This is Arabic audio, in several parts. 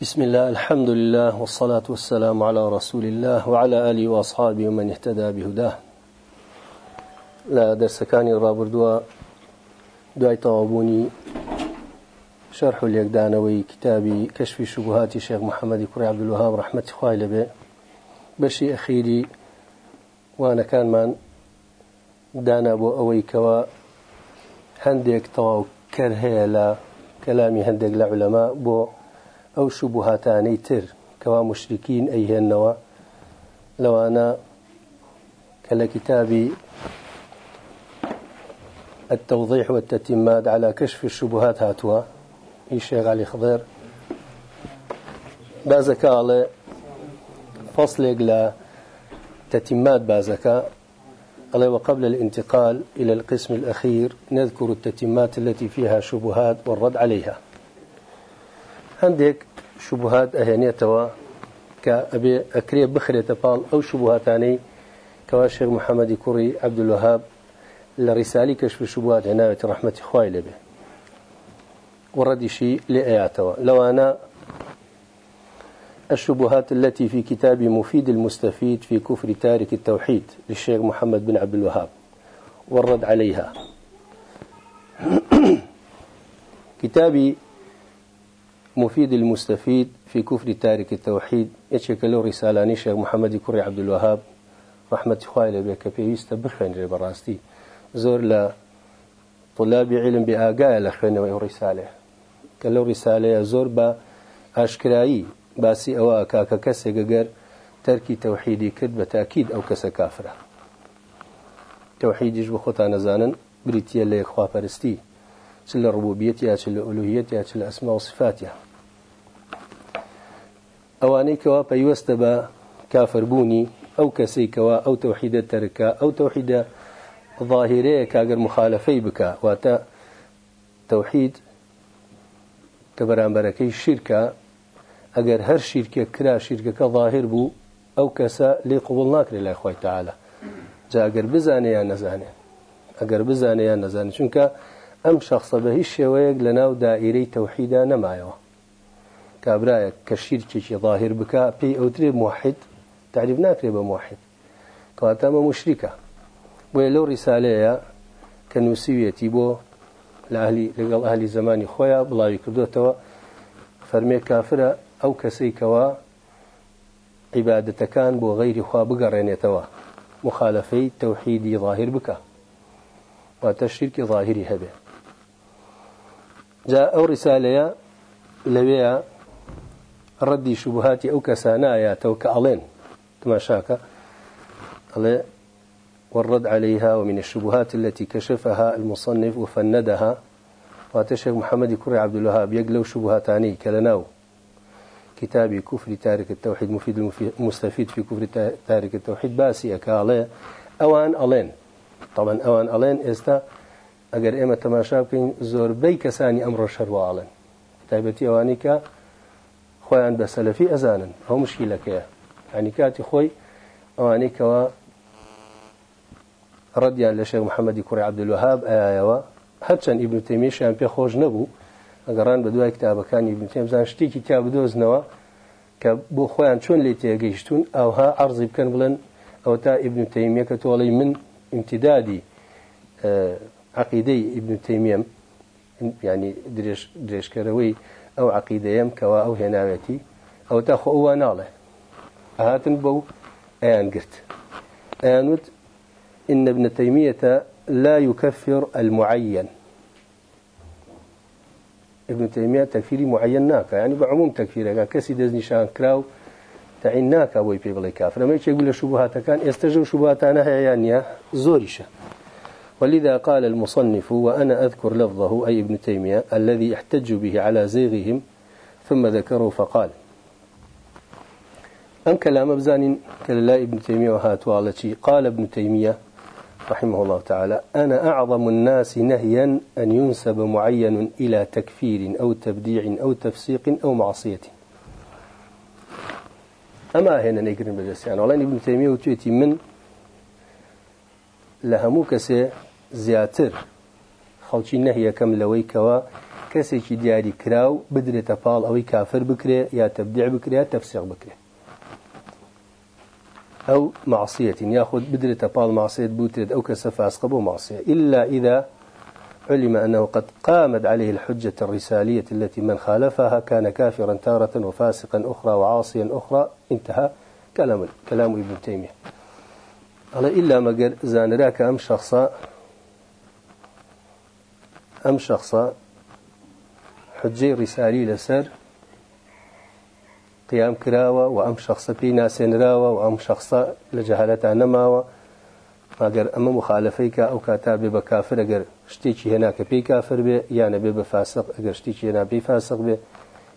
بسم الله الحمد لله والصلاة والسلام على رسول الله وعلى آله وأصحابه ومن اهتدى بهداه. لا درس كان رابردوا دعي طوابوني. شرح اليقدانوي كتابي كشف شبهات الشيخ محمد كري عبد الوهاب رحمة خوالي به بشي أخيري وأنا كان من دانا بو أوي كوا هندك طواو كرهي لا كلامي هندك لعلماء بو ئەو شوبهاتانەی تر کەوا مشرکین ئەیهێنەوە لەوانە کە لە کتابی التوضيح والتتمات على كشف الشبهات هاتوا. الشيخ علي خضير. بازكا على فصل لا تتمات بازكا. على وقبل الانتقال إلى القسم الأخير نذكر التتمات التي فيها شبهات والرد عليها. هەندێک شوبهات ئەهێنێتەوە کە ئەبێ ئەکرێ بخرێتە پاڵ ئەو شوبهاتانەی کەوا شێخ محەممەدی کوڕی عەبدولوهاب لە ڕیسالی کەشف شوبهات هێناوێتی ڕحمەتی خوای لەبێ. وڕەدیشی لێ ئەیاتەوە. لەوانە الشبهات التي في كتاب مفيد المستفيد في كفر تارك التوحيد للشيخ محمد بن عبد الوهاب والرد عليها. كتابي مفيد المستفيد في كفر تارك التوحيد. يشكل رسالة شيخ محمد كري عبد الوهاب. رحمة خوالي بك بيست بخين براستي زور لا طلاب علم بآقاء لخين رسالة. كلو رسالة زور با أشكرائي. باسي أوا كاكا كسي قر تركي توحيدي كد بتأكيد أو كسا كافرة. توحيديش بخطا نزانا بريتيا اللي إخوة فرستي. چل ربوبيتها چل ألوهيتها چل أسماء وصفاتها ئەوانەی کەوا پەیوەستە بە کافربوونی ئەو کەسەی کەوا ئەو تەوحیدە تەرکە ئەو تەوحیدە ظاهرەیە کاگەر مخالفەی بکە واتە تەوحید کە بەرامبەرەکەی شیرکە ئەگەر هەر شیرکە کرا شیرکەکە ظاهر بوو ئەو کەسە لێ قوبڵ ناکرێت لای خۆی تعاالە جا ئەگەر بزانێ یان نەزانێ ئەگەر بزانێ یان نەزانێت چونکە ئەم شخصە بە هیچ شێوەیەک لە ناو دائیرەی تەوحیدا نەمایەوە کابرایە کە شیرکێکی ظاهر بک پێی ئەوترێ محید تعریب ناکرێ بە محید کەواتەمە مشریکە بۆیە لەو ریسالەیە کە نووسویەتی بۆ لەگەڵ ئاهلی زمانی خۆیان بڵاوی کردوێتەوە فەرمێ کافرە ئەو کەسێکەوە عیباەتەکان بۆ غەیری خوا بگەڕێنێتەوە. مخالەفەی تەوحیدی ظاهر بکە. واتە شیرکی ظاهری هەبێ. جا ئەو ریسالەیە لەوەیە ردي شبهات أو كسانايا توك ألين كما شاك والرد عليها ومن الشبهات التي كشفها المصنف وفندها. واتشيخ محمد كري عبد الوهاب يقلو شبهاتاني كلناو. كتاب كفر تارك التوحيد مفيد المستفيد في كفر تارك التوحيد. باسي أكالي. أوان ألين. طبعا أوان ألين إستا. أجر إما تماشاكين زور بي كساني أمر الشر ألين. تايبتي أوانيكا. خۆیان بە سەلەفی ئەزانن. ئەو مشکیلەکەیە ینی کاتی خۆی ئەوانەی کەەوە ڕەدیان لە شێخ محەممەدی کوڕی عبدلوهاب ئایەوە هەرچەند ئیبن تەمیشیان پێ خۆش نەبوو. ئەگەڕان بە دوای کتابەکانی ئیبن تێمزان شتێکی تا بدۆزنەوە کە بۆ خۆیان چۆن لێ تێگەیشتون ئەوها ئەرزی بکەن بڵێن ئەو تا ئیبن تەیمیە کە تۆڵی من امتدادی عقیدەی ئیبن تەیمیم ینی درێژکەرەوەی ئەو عقیدەیەم کەوا ئەو هێناوێتی ئەو تا خۆ ئەوە ناڵێ ئاهاتن بەو ئەیان گرت ئەیانوت إن ابن تيمية لا يكفر المعين. ابن تيمية تكفيري معين ناكا يعني بعموم تكفيره. كسي دز نشان كراو تعين ناكا بوي بي بلاي كافر ما يقول شبهات كان يستجو شبهاتنا هي زوريشة. ولذا قال المصنف وأنا أذكر لفظه أي ابن تيمية الذي احتج به على زيغهم ثم ذكره فقال أم كلام بزان كلا ابن تيمية وهاتوالتي قال ابن تيمية رحمه الله تعالى أنا أعظم الناس نهيا أن ينسب معين إلى تكفير أو تبديع أو تفسيق أو معصية. أما هنا نقرن بجس يعني والله ابن تيمية وتويتي من لهمو كسي زیاتر. خەڵکی نەهیەکەم لەوەی کەوە کەسێکی دیاری کراو بدرێتە پاڵ ئەوەی کافر بکرێ یا تەبدیع بکرێ تەفسیق بکرێ. أو معصية ياخذ بدرة بال معصية بوترد أو كسفاس قبو معصية إلا إذا علم أنه قد قامت عليه الحجة الرسالية التي من خالفها كان كافرا تارة وفاسقا أخرى وعاصيا أخرى انتهى كلام كلام ابن تيمية. إلا ما قال زانراك أم شخصا أم شخصا حجي رسالي لسر. قيام كراوة وأم شخص في ناس راوة وأم شخص لجهالة نماوة. ئەگەر ئەمە مخالفەیکە ئەو کاتا بێ بە کافر ئەگەر شتێکی هێنا کە پێی کافر بێ یانە بێ بە فاسق ئەگەر شتێکی فاسق بێ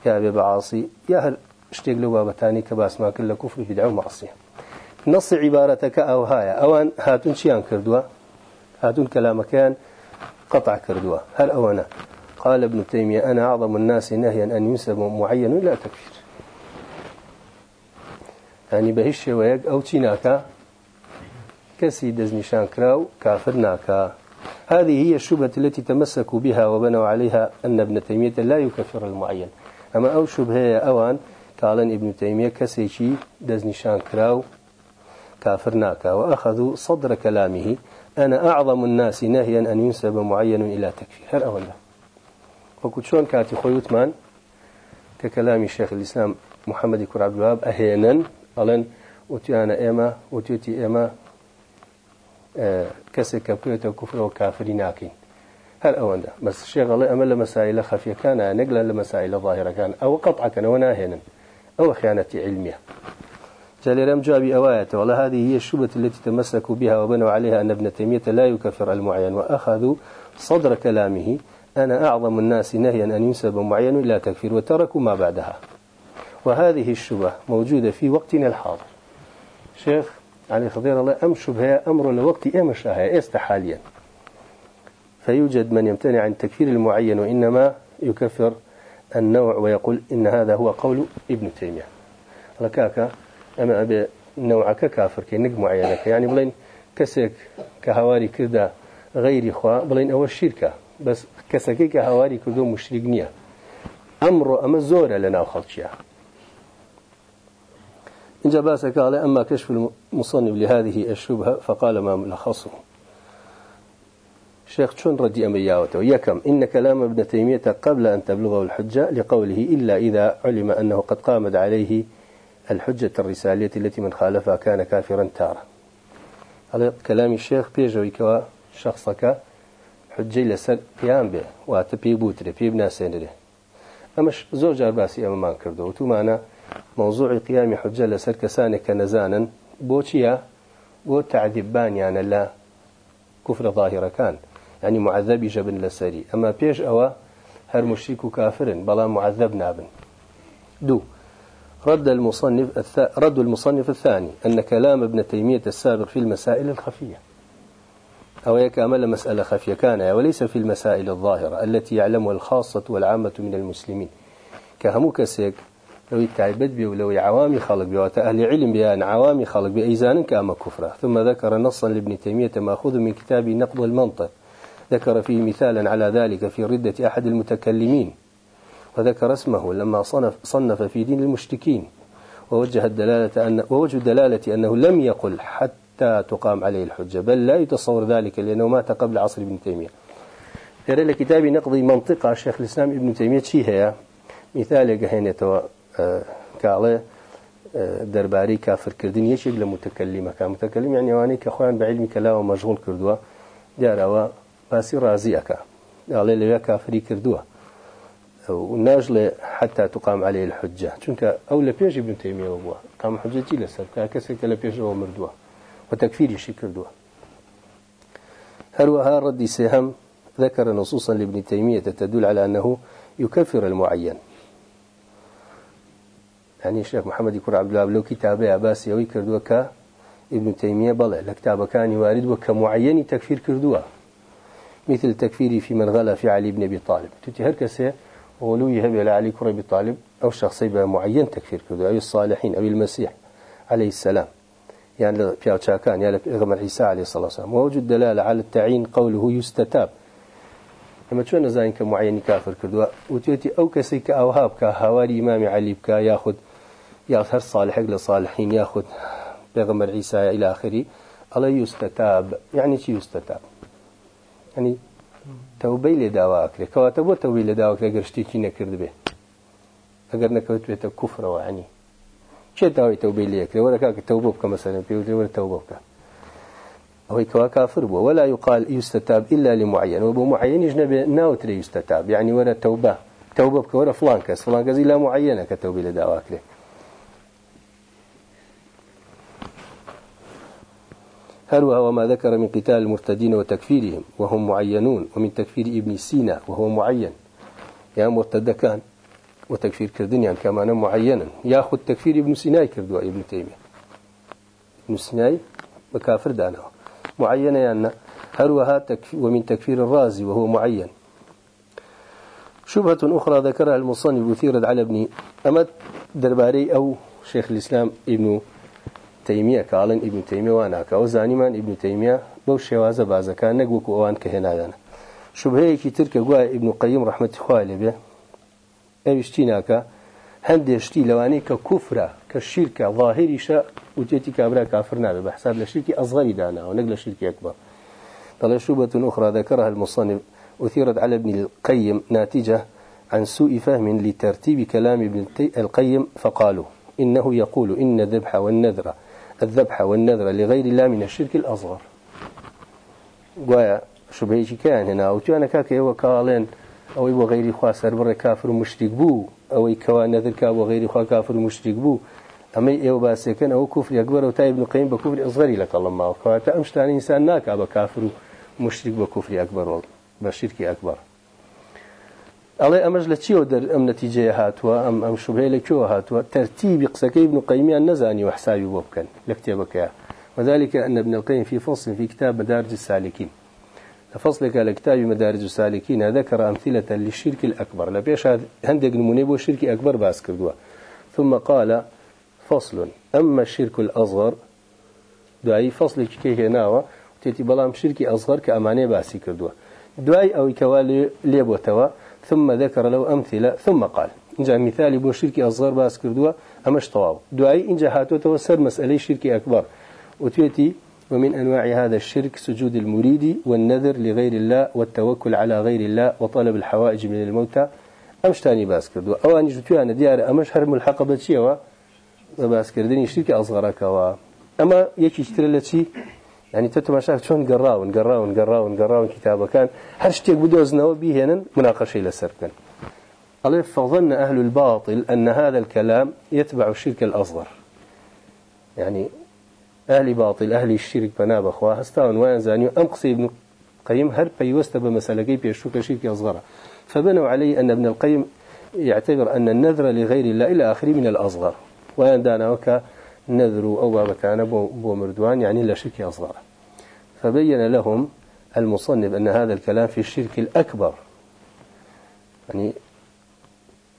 یا بێ بە عاسی یا هەر شتێک لەو بابەتانی کە باسمان کرد لە کوفر بدع و معصیە نص عیبارەتەکە ئەو هایە ئەوان هاتون چیان کردووە هاتون کەلامەکەیان قطع كردوا هل أونا قال ابن تيمية أنا أعظم الناس نهيا أن ينسب معين لا تكفير. يعني بهش ويق أو تيناكا كسي دزنشان كراو كافر ناكا هذه هي الشبهة التي تمسكوا بها وبنوا عليها أن ابن تيمية لا يكفر المعين. أما أو شبهة أوان قال ابن تيمية كسيشي دزنشان كراو كافر ناكا وأخذوا صدر كلامه. أنا أعظم الناس نهيا أن ينسب معين إلى تكفير. هل أولا وكنت شون كاتي خويوتمان ككلام الشيخ الإسلام محمد كر عبد الوهاب أهينا. قالن وتيانا إما وتيتي إما کەسێک کە بکرێتەوە کوفرەوە کافری ناکەین هەر ئەوەندە بەس شێغڵێ ئەمە لە مەسایلە خەفیەکانە نەک لە لە مەسایلە ظاهرەکان ئەوە قەطعکەنەوە ناهێنن ئەوە خیانەتی علمیە جاليرم جابي أواية والله هذه هي الشبهة التي تمسكوا بها وبنوا عليها أن ابن تيمية لا يكفر المعين وأخذوا صدر كلامه. أنا أعظم الناس نهيا أن ينسب معين إلى تكفير وتركوا ما بعدها. وهذه الشبهة موجودة في وقتنا الحاضر. شيخ علي خضير الله أم شبهة أمر لوقت أم شاهي است حاليا؟ فيوجد من يمتنع عن تكفير المعين وإنما يكفر النوع ويقول إن هذا هو قول ابن تيمية. لكاكا أما أبي كافر كي نق معينك يعني بلين كسك كهواري كذا غير إخوة بلين أول شركة. بس كسكي كهواري كذا مشرق نية. أمر أما زورة لنا وخلشيها إن جباسك قال أما كشف المصنف لهذه الشبهة فقال ما ملخصه. شيخ شون ردي أمياوته يكم إن كلام ابن تيمية قبل أن تبلغه الحجة لقوله إلا إذا علم أنه قد قامت عليه الحجة الرسالية التي من خالفها كان كافرا تارا هذا كلام الشيخ بيجوي كوا شخصك حجة لسر قيام به واتبي بوتري بي بناسينره أمش زور جار باسي أما ما كردو وتو معنا موضوع قيام حجة لسر كسانك نزانا بوشيا بو تعذيبان يعني لا كفر ظاهرة كان يعني معذب جبن لسري أما بيش أوا هر مشرك كافر بلا معذب نابن. دو رد المصنف الث... رد المصنف الثاني أن كلام ابن تيمية السابق في المسائل الخفية. أو يكامل مسألة خفية. كان وليس في المسائل الظاهرة. التي يعلمها الخاصة والعامة من المسلمين. كهمو كسيك لو يتعبد بي ولو عوامي خلق بي أهل علم بأن عوامي خلق بأيزان كأما كفرة. ثم ذكر نصا لابن تيمية مأخوذ من كتاب نقض المنطق. ذكر فيه مثالا على ذلك في ردة أحد المتكلمين. وذكر اسمه لما صنف, صنف في دين المشركين ووجه الدلالة أن ووجه الدلالة أنه لم يقل حتى تقام عليه الحجة بل لا يتصور ذلك لأنه مات قبل عصر ابن تيمية. يرى لكتاب نقضي منطقة الشيخ الإسلام ابن تيمية شي هي؟ مثال جهينة كالله درباري كافر كردين يشيق لمتكلمة كمتكلم يعني واني كأخوان بعلم كلا ومشغول كردوا جاروا باسي رازيك قال لي كافري كردوا. وناجل حتى تقام عليه الحجة. چونك أو لبيج ابن تيمية وبوا قام حجتي لسر كسك لبيج مردوا وتكفير شي كردوا هروها رد سهم ذكر نصوصا لابن تيمية تدل على أنه يكفر المعين. يعني الشيخ محمد يكون عبد الله لو كتابة عباسي أو كردوا ابن تيمية بلع لكتاب كان وارد وكمعين تكفير كردوا مثل تكفيري في من غلا في علي بن أبي طالب. تتهر كسي ولو يهب إلى علي كرة أبي طالب أو شخص معين تكفير كردوا أو الصالحين أو المسيح عليه السلام. يعني في كان يعني غمر عيسى عليه الصلاة والسلام. ووجد دلالة على التعيين قوله يستتاب. کافر کردووە وتێتی ئەو کەسی کە ئەوها بکە هاواری ئیمامی علی بکە یاخود یا هەر صالحێک لە صالحین یاخود پێغەمبەر عیسای إلى آخره. ئەڵێ یوستەتاب یعنی چی یوستەتاب ینی تەوبەی لێ داواکرێت کەواتە بۆ تەوبی لە داواکرێ گەر شتێکی نەکرد بێ. ئەگەر نەکەوت بێتە کوفرەوە عنی. چێ داوای تەوبەی لێکرێ وەرە کاکە تەوبە بکە مەسەرەن پێ وەرە تەوبە بکە. أو كوا كافر بو ولا يقال يستتاب إلا لمعين. وبو معين يجنب ناوتري يستتاب يعني ولا توبة. توبة بك ولا فلان كس فلان كز إلا معينة كتوبة لدعواك له هل وهو ما ذكر من قتال المرتدين وتكفيرهم وهم معينون ومن تكفير ابن سينا وهو معين. يا مرتد كان وتكفير كردن يعني كمان معينا. ياخذ تكفير ابن سينا كردوا ابن تيمية. ابن سينا مكافر دانه. معينة يعني هروها ومن تكفير الرازي وهو معين. شبهة أخرى ذكرها المصنف أثيرت على ابن أمد درباري أو شيخ الإسلام ابن تيمية كالن ابن تيمية وأنا كأو زانيمان ابن تيمية بو شوازة بازا كان نقوك وان كهنا دانا شبهة كي ترك قوى ابن قيم رحمة خوالي به أبشتيناك هەندێشتی لەوانەیە کە کوفرە کە شیرکە ظاهریشە وتێتی کابرا کافر نابێ بەحساب لە شرکی ئەزغەری داناوە نەک لە شرکی ئەکبر طلع شوبة أخرى ذكرها المصنف أثيرت على ابن القيم ناتجة عن سوء فهم لترتيب كلام ابن القيم فقالوا إنه يقول إن الذبح والنذر الذبح والنذر لغير الله من الشرك الأصغر. ويا شبهيش كان هنا؟ وتوانا كاكي وكالين أو يبغى غير خاص بر كافر ومشرك بو أو يكوا نذر كا وغير خا كافر ومشرك بو. أما إيو باسكن أو كفر أكبر أو تايب قيم بكفر أصغر لك الله ما فاتا أمشتان إنسان ناك أبا كافر ومشرك بكفر أكبر بشرك أكبر. ئەڵێ ئەمەش لە چیەوە دەر ئەم نەتیجەیە هاتووە؟ ئەم ئەم شوبهەیە لەکوێوە هاتووە؟ تەرتیبی قسەکەی ابن قەیمیان نەزانی و حسابی بۆ بکەن لە وذلك أن ابن القيم في فصل في كتاب مدارج السالكين لفصلك على كتاب مدارج السالكين ذكر أمثلة للشرك الأكبر. لبيش هندق نموني بو الشرك أكبر باس كردوا ثم قال فصل أما الشرك الأصغر دعي فصل كي هناوة تيتي بلام شرك أصغر كأماني باسي كردوا دعي أو كوالي ليبوتوا ثم ذكر له أمثلة ثم قال إنجا مثال بو شرك أصغر بأس كردوا أمش طواب؟ دعي إنجا هاتو توسر مسألة شرك أكبر. وتيتي ومن أنواع هذا الشرك سجود المريد والنذر لغير الله والتوكل على غير الله وطلب الحوائج من الموتى. أمش تاني بأس كردو أواني جتويا أنا ديار أمش هر ملحقة بتشيوا؟ بأس كردني شرك أصغرك أما يكي اشتري لتشي يعني ما شاف شلون قراون قراون قراون قراون كتابه. كان هر شتيك بدوزنا بيهن مناقشة لسر كان ألف فظن أهل الباطل أن هذا الكلام يتبع الشرك الأصغر. يعني أهل باطل أهل الشرك بنا بخوا هستان أم قصي ابن القيم هر بيوست بمسألة بيشوك شرك أصغر. فبنوا عليه أن ابن القيم يعتبر أن النذر لغير الله إلى آخره من الأصغر. وين دانا وكا نذر أو بابتانا بو مردوان يعني لا شرك أصغر. فبين لهم المصنف أن هذا الكلام في الشرك الأكبر. يعني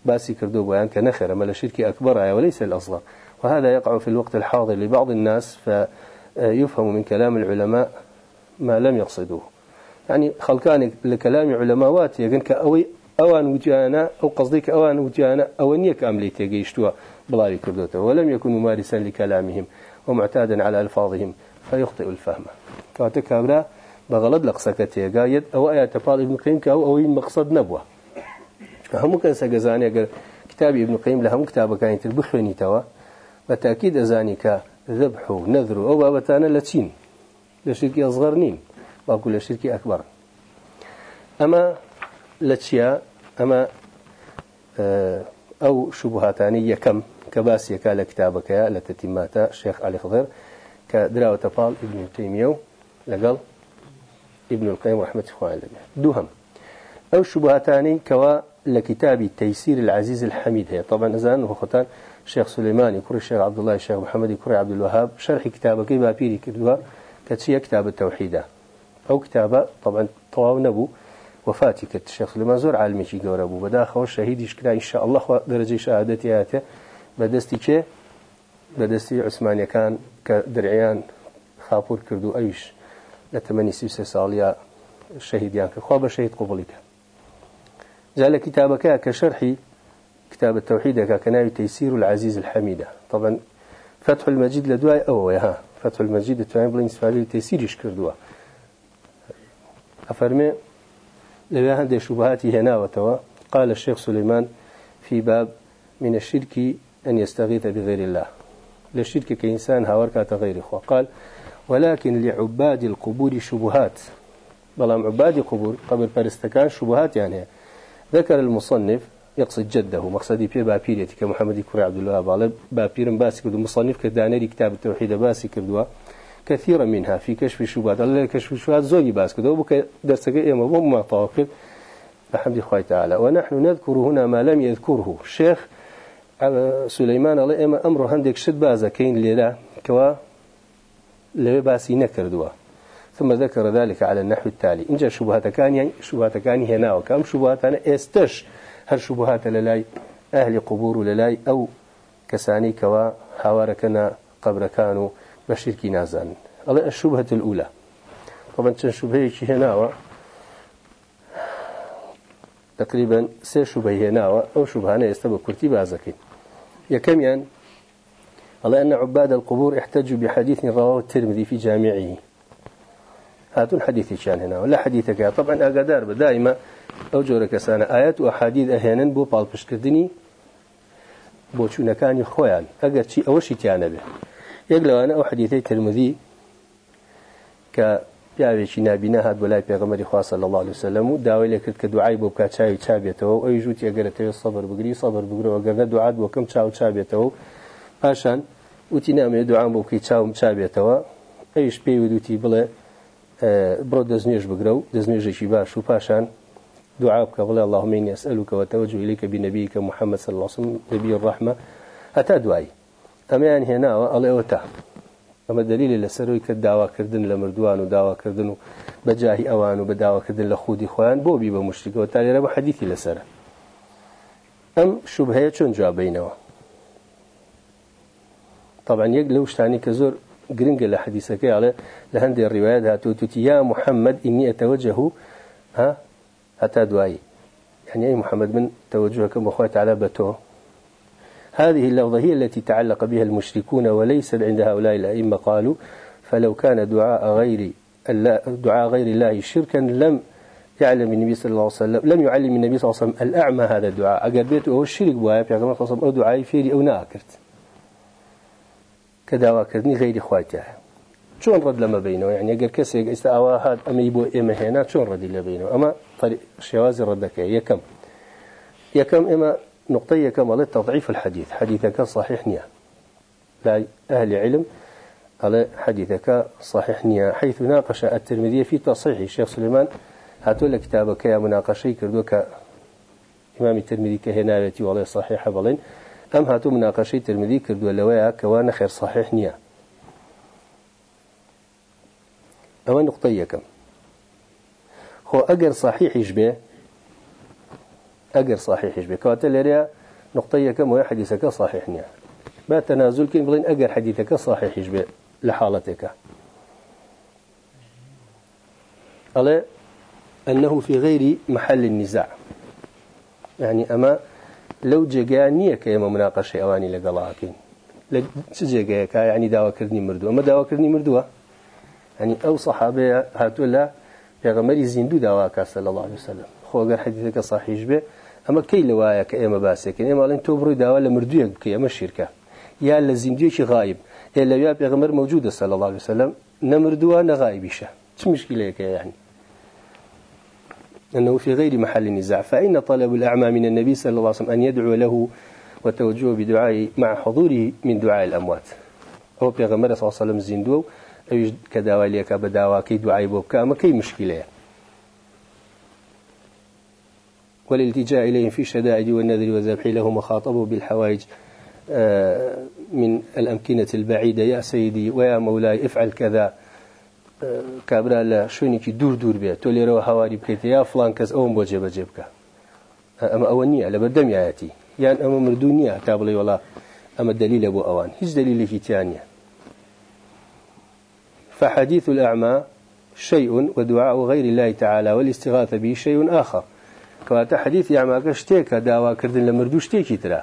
باسي كردو بيان كنخر ما الشرك أكبر وليس الأصغر. وهذا يقع في الوقت الحاضر لبعض الناس فيفهم من كلام العلماء ما لم يقصدوه. يعني خلقان لكلام علماء وات يقول كأوي أوان وجانا أو قصديك أوان وجانا أو نيك أملي تيجيشتوا بلاري كردوته ولم يكن ممارسا لكلامهم ومعتادا على ألفاظهم فيخطئ الفهم. فاتكابرا بغلط لقسك قايد أو آيات فاضل ابن قيم أو أو مقصد نبوة. هم كان سجزاني كتاب ابن قيم لهم كتاب كانت البخرني توا. بتأكيد أزانك ذبح نذر أو بابتانا لتشين لشركي أصغر نين باكو لشركي أكبر. أما لتشيا أما آه، شبهاتانية كم؟ كباسية كالا كتابك لتتماتا الشيخ علي خضر كدراوة طال ابن تيمية لقل ابن القيم رحمة الله دوهم. أو شبهاتاني كوا لكتاب تيسير العزيز الحميد. هي طبعا أزان وختان شيخ سليماني كوري الشيخ عبد الله الشيخ محمد كوري عبد الوهاب. شرح كتابه كيف بيري كدوا كتشي كتاب التوحيد. أو كتابة طبعا طواو نبو وفاتي كت. الشيخ سليمان زور عالمي شي قور أبو بداخل الشهيد يشكرا إن شاء الله درجة شهادتي هاتة. بدستي كي بدستي عثمانيا كان كدرعيان خابور كردو أيش لتمني سيسة ساليا الشهيد يعني خواب الشهيد قبولك جاء كتابك كشرحي كتاب التوحيد كناوي تيسير العزيز الحميدة طبعا فتح المجيد لدواء أو ها. فتح المجيد التوعين بلين سفالي تيسير يشكر أفرمي لو هندي شبهاتي هنا وتوا قال الشيخ سليمان في باب من الشرك أن يستغيث بغير الله. للشرك كإنسان هاوركات غير إخوة قال ولكن لعباد القبور شبهات. بلام عباد قبور قبر فرستكان شبهات يعني ذكر المصنف يقصد جده مقصدي بير بابيريتي كمحمد كوري عبد الله بالب بابير باسي كدو مصنف كدانري كتاب التوحيد باسي كردوا كثيرا منها في كشف الشبهات الله كشف الشبهات زوجي باس كدو بك درسك إيما وما طاقب بحمد الله تعالى ونحن نذكر هنا ما لم يذكره. الشيخ الله إما أمر هندك شد بازا كين ليلا كوا لبي باسي نكردوا ثم ذكر ذلك على النحو التالي. إن جاء شبهات كان يعني شبهات كان هنا وكم شبهات أنا استش هل شبهات للاي أهل قبور للاي أو كساني كوا حواركنا قبر كانوا بشركي نازان الله الشبهة الأولى. طبعا شبهة هنا تقريبا سي شبهة هنا أو شبهة يستبق كرتي بازكين يكم يعني؟ على أن عباد القبور احتجوا بحديث رواه الترمذي في جامعه. هاتون حديثي كان هنا ولا حديثك طبعا أقدار دائما أو جورك سنة آيات وأحاديث أحيانا بو بالبشكردني بو كان خوان أقر شيء أو شيء تيانا به. يقلوا أنا أو حديثي ترمذي ك پیاوێکی نابینە هات بەلای پێغەمەری خوا صلی الله عليه وسلم و داوای لێ کرد کە دوعای بۆ بکات چاوی چابێتەوە ئەوی ژووتی ئەگەرێتەوە سەبر بگری سەبر بگرەوە گەرنە دوعات بۆ کەم چاو چابێتەوە پاشان وتی نامێ دوعام بۆ بکەی چاوم چابێتەوە. ئەویش پێی ودوتی بڵێ بڕۆ دەستنێژ بگرە و دەستنێژێکی باش و پاشان دعاء بك والله اللهم إني أسألك وتوجه إليك بنبيك محمد صلى الله عليه وسلم نبي الرحمة أتى دعائي أما يعني هنا الله وتا أما دليل لسروي كالدعوة كردن لمردوان ودعوة كردن بجاهي أوان وبدعوة كردن لخودي خوان بوبي بمشرك وتالي ربا حديثي لسره أم شبهية شون جوابينه طبعا يقلو شتاني كزور قرنق لحديثك على لهندي الروايات هاتوتت يا محمد إني أتوجه ها؟ دواي يعني أي محمد من توجهك مخوات على بتو هذه اللفظة هي التي تعلق بها المشركون وليس عند هؤلاء الأئمة. قالوا فلو كان دعاء غير دعاء غير الله شركا لم يعلم النبي صلى الله عليه وسلم لم يعلم النبي صلى الله عليه وسلم الأعمى هذا الدعاء. أقربيته هو الشرك بوايا في عظمة صلى أو دعاء فيري أو ناكرت. كدعوة كردني غير إخواتها شون رد لما بينه؟ يعني أجر كسر استأوا هذا أما يبو إما هنا شون رد اللي بينه؟ أما طريق شوازي ردك يكم يكم إما نقطة يكم على تضعيف الحديث. حديثك صحيح نيا لا أهل علم على حديثك صحيح نيا حيث ناقش الترمذي في تصحيح الشيخ سليمان هاتوا كتابك يا مناقشي كردوك إمام الترمذي كهنايتي والله صحيح بلين. أم هاتوا مناقشي الترمذي كردوا لوايا كوانا خير صحيح نيا أو نقطة يكم هو أجر صحيح يشبه أجر صحيح يشبه كواتل لريا نقطة يكم ويا حديثك صحيح نيا. ما تنازل كين بلين أجر حديثك صحيح يشبه لحالتك. ألا أنه في غير محل النزاع. يعني أما لو جاءني كيما مناقشة أواني لقلاكين لجاءك يعني دعوة كردني مردو أما دعوة كردني مردوة يعني أو صحابة هاتوا لا غمري زندو دواك صلى الله عليه وسلم. خو أجر حديثك صحيح به أما كي لوايا كأما باسك أما لين تبرو دوا لمردوية بكي أما الشركة يا لزندو شي غايب إلا يا بيغمر موجودة صلى الله عليه وسلم نمردوا نغايبشة شو مشكلة يعني أنه في غير محل النزاع فإن طلب الأعمى من النبي صلى الله عليه وسلم أن يدعو له وتوجهه بدعائه مع حضوره من دعاء الأموات. هو بيغمر صلى الله عليه وسلم زندو کە داوای لێکە بە داواکەی دوعای بۆ بکە ئەمەکەی مشکلەیە والالتجاء إليهم في الشدائد والنذر والذبح لهم وخاطبوا بالحوائج من الأمكنة البعيدة. يا سيدي ويا مولاي افعل كذا. كابرا لا شوينك دور دور بيه تولي رو هواري بكيت. يا فلان كز أوم بوجه بجيبك أما أولنية لبردم ياتي يعني أما مردونية تابلي ولا. أما الدليل أبو أوان. هيج دليل في تانية فحديث الأعمى شيء ودعاء غير الله تعالى والاستغاثة به شيء آخر. كواتا حديث يعمى شتيك داوا كردن لمردو شتيكي ترى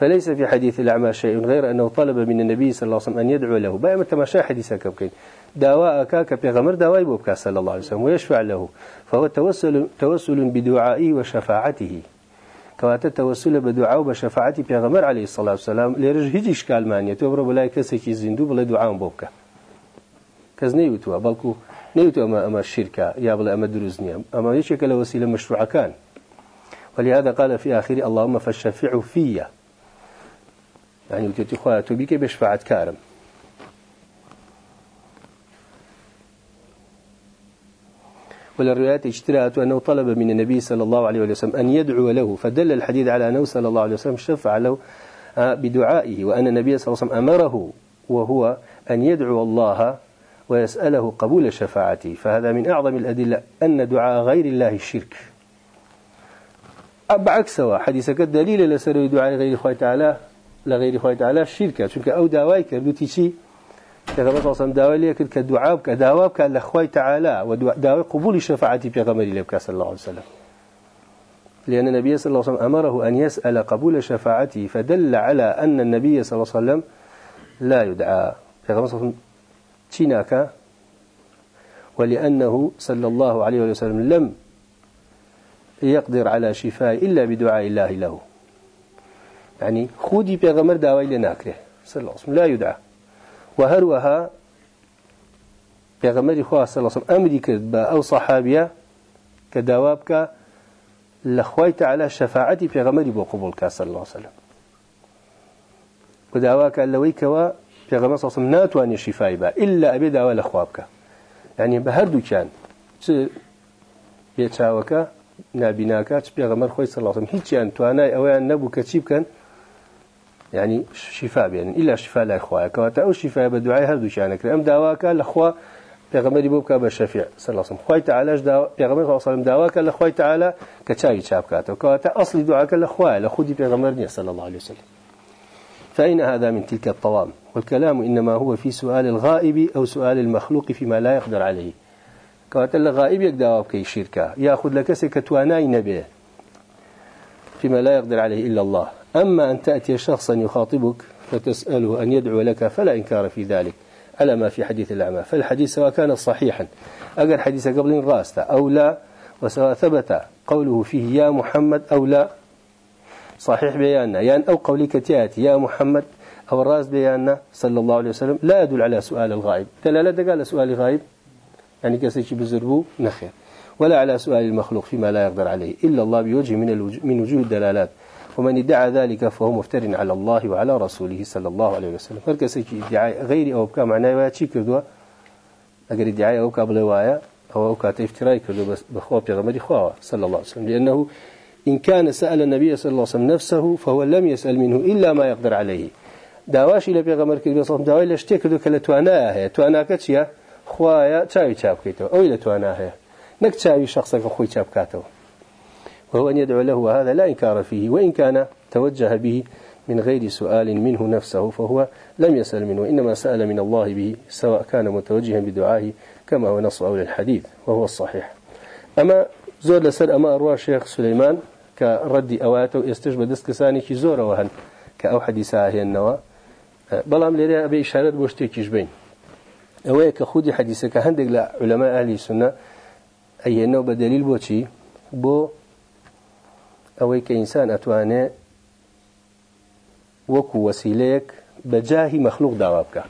فليس في حديث الأعمى شيء غير أنه طلب من النبي صلى الله عليه وسلم أن يدعو له. بايما تماشى حديثا كبكين دواء كاك بيغمر دواء بوبكا صلى الله عليه وسلم ويشفع له. فهو توسل, توسل بدعائه وشفاعته. كواتا توسل بدعاء وبشفاعته بيغمر عليه الصلاة والسلام ليرج هيج إشكال مانية. تبرو بلاي كسكي زندو بلا دعاء بوبكا كز نيوتوا بلكو نيوتوا أما, أما الشركة. يا بلا أما دروزنيا أما يشكل وسيلة مشروع كان ولهذا قال في آخر اللهم فالشفع فيا يعني وتيتي خواه تبيك بشفاعة كارم؟ وللروايات اجترأت أنه طلب من النبي صلى الله عليه وسلم أن يدعو له فدل الحديث على أنه صلى الله عليه وسلم شفع له آه، بدعائه وأن النبي صلى الله عليه وسلم أمره وهو أن يدعو الله ويسأله قبول شفاعته فهذا من أعظم الأدلة أن دعاء غير الله الشرك بعكسه حديثك الدليل لسر دعاء غير الله تعالى لغير خوي تعالى الشركة چونك أو داواي كردوتي شي پیغمبر صلى الله عليه وسلم داوای لیکرد که دعا بک دعوا بک لخوای تعالی و قبول صلى الله عليه وسلم. لأن النبي صلى الله عليه وسلم أمره أن يسأل قبول شفاعته فدل على أن النبي صلى الله عليه وسلم لا يدعى. پیغمبر صلى الله عليه وسلم تشيناك ولأنه صلى الله عليه وسلم لم يقدر على شفاء إلا بدعاء الله له. يعني خودي بيغمر داوي لناكره صلى الله عليه وسلم لا يدعى. وهروها بيغمر خواه صلى الله عليه وسلم أمري كرد أو صحابية كدوابك لخويت على شفاعتي بيغمر بو قبولك صلى الله عليه وسلم. ودعواك اللويك و بيغمر صلى الله عليه وسلم ناتواني شفاي با إلا أبي دعوة لخوابك يعني بهردو كان يتشاوك نابناك بيغمر خوي صلى الله عليه وسلم هيك يعني تواناي أوان نبو كتشيب كان يعني شفاء بين إلا شفاء لا كواتا أو شفاء بدعاء هردو شانك أم دعواك لأخوة پیغمبری بو بکا بشفیع صلی الله علیه و خوای تعالیش دا پیغمبر صلی الله علیه و دعوا کله خوای تعالی کچای اصل دعا کله خوای لخودی پیغمبر نی صلی الله علیه و سلم فأين هذا من تلك الطوام. والكلام إنما هو في سؤال الغائب أو سؤال المخلوق فيما لا يقدر عليه. كوات الغائب يقدر كي شركة يأخذ لك سكتواناي نبيه فيما لا يقدر عليه إلا الله. أما أن تأتي شخصا يخاطبك فتسأله أن يدعو لك فلا إنكار في ذلك. على ما في حديث الأعمى. فالحديث سواء كان صحيحا أقل حديث قبل راسته أو لا وسواء ثبت قوله فيه يا محمد أو لا صحيح بياننا. يعني أو قولك تأتي يا محمد أو الرأس بياننا صلى الله عليه وسلم لا يدل على سؤال الغائب. دلالة قال سؤال الغائب يعني كسيش بزربو؟ نخير. ولا على سؤال المخلوق فيما لا يقدر عليه. إلا الله بوجه من, من وجوه الدلالات. ومن ادعى ذلك فهو مفتر على الله وعلى رسوله صلى الله عليه وسلم. فركسي ادعاء غير أو بكا معناه واتشي كردوا أجر ادعاء أو بكا بلوايا؟ أو أو كات افتراء كردوا بس بخوا بيغمر خوا صلى الله عليه وسلم. لأنه إن كان سأل النبي صلى الله عليه وسلم نفسه فهو لم يسأل منه إلا ما يقدر عليه. داواش إلى بيغمر كردوا صلى الله عليه وسلم داوي كردوا كلا توانا هي توانا كتشيا خوايا تاوي تشاب كيتو أو إلى توانا هي نك تاوي شخصك خوي تشاب كاتو وهو أن يدعو له وهذا لا إنكار فيه. وإن كان توجه به من غير سؤال منه نفسه فهو لم يسأل منه. إنما سأل من الله به سواء كان متوجها بدعائه كما هو نص أول الحديث وهو الصحيح. أما زور لسر أما أروى الشيخ سليمان كردي أواته يستجب دست كساني كي زور وهن كأو حديثة هي النوى بلام لري أبي إشارات بوشتيكيش بين. أولا كخودي حديثة كهندق لعلماء أهل السنة أي أنه بدليل بوشي بو ئینسان ئەتوانێت وەکو وەسیلەیەک بەجاهی مەخلوق داوا بکە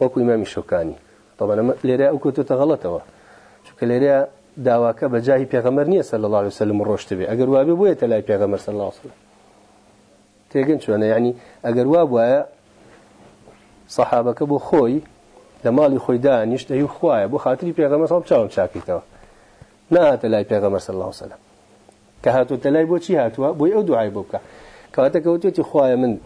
وەکو ئیمامی شۆکانی طبعا ئەو کۆتۆتە غەڵەتەوە چونکە لێرە داواکە بەجاهی پێغەمەر نییە الله عليه وسلم ڕۆشت بێ ئەگەر وابێ بۆیە لای پێغەمەر سەل الله وسلم. تێگەن چۆنە؟ یعنی ئەگەر وا بواە سەحابەکە بۆ خۆی لە ماڵی خۆی دانیشت ئەی خوایە بۆ خااتری پێغەمە ساڵ چاوم چاکیتەوە. نهاتە لای پێغەمەر سەل الله وسلم. كهاتو تلاي بوشي هاتوا بوي أو دعاء بوكا كواتا كوتيتي خوايا من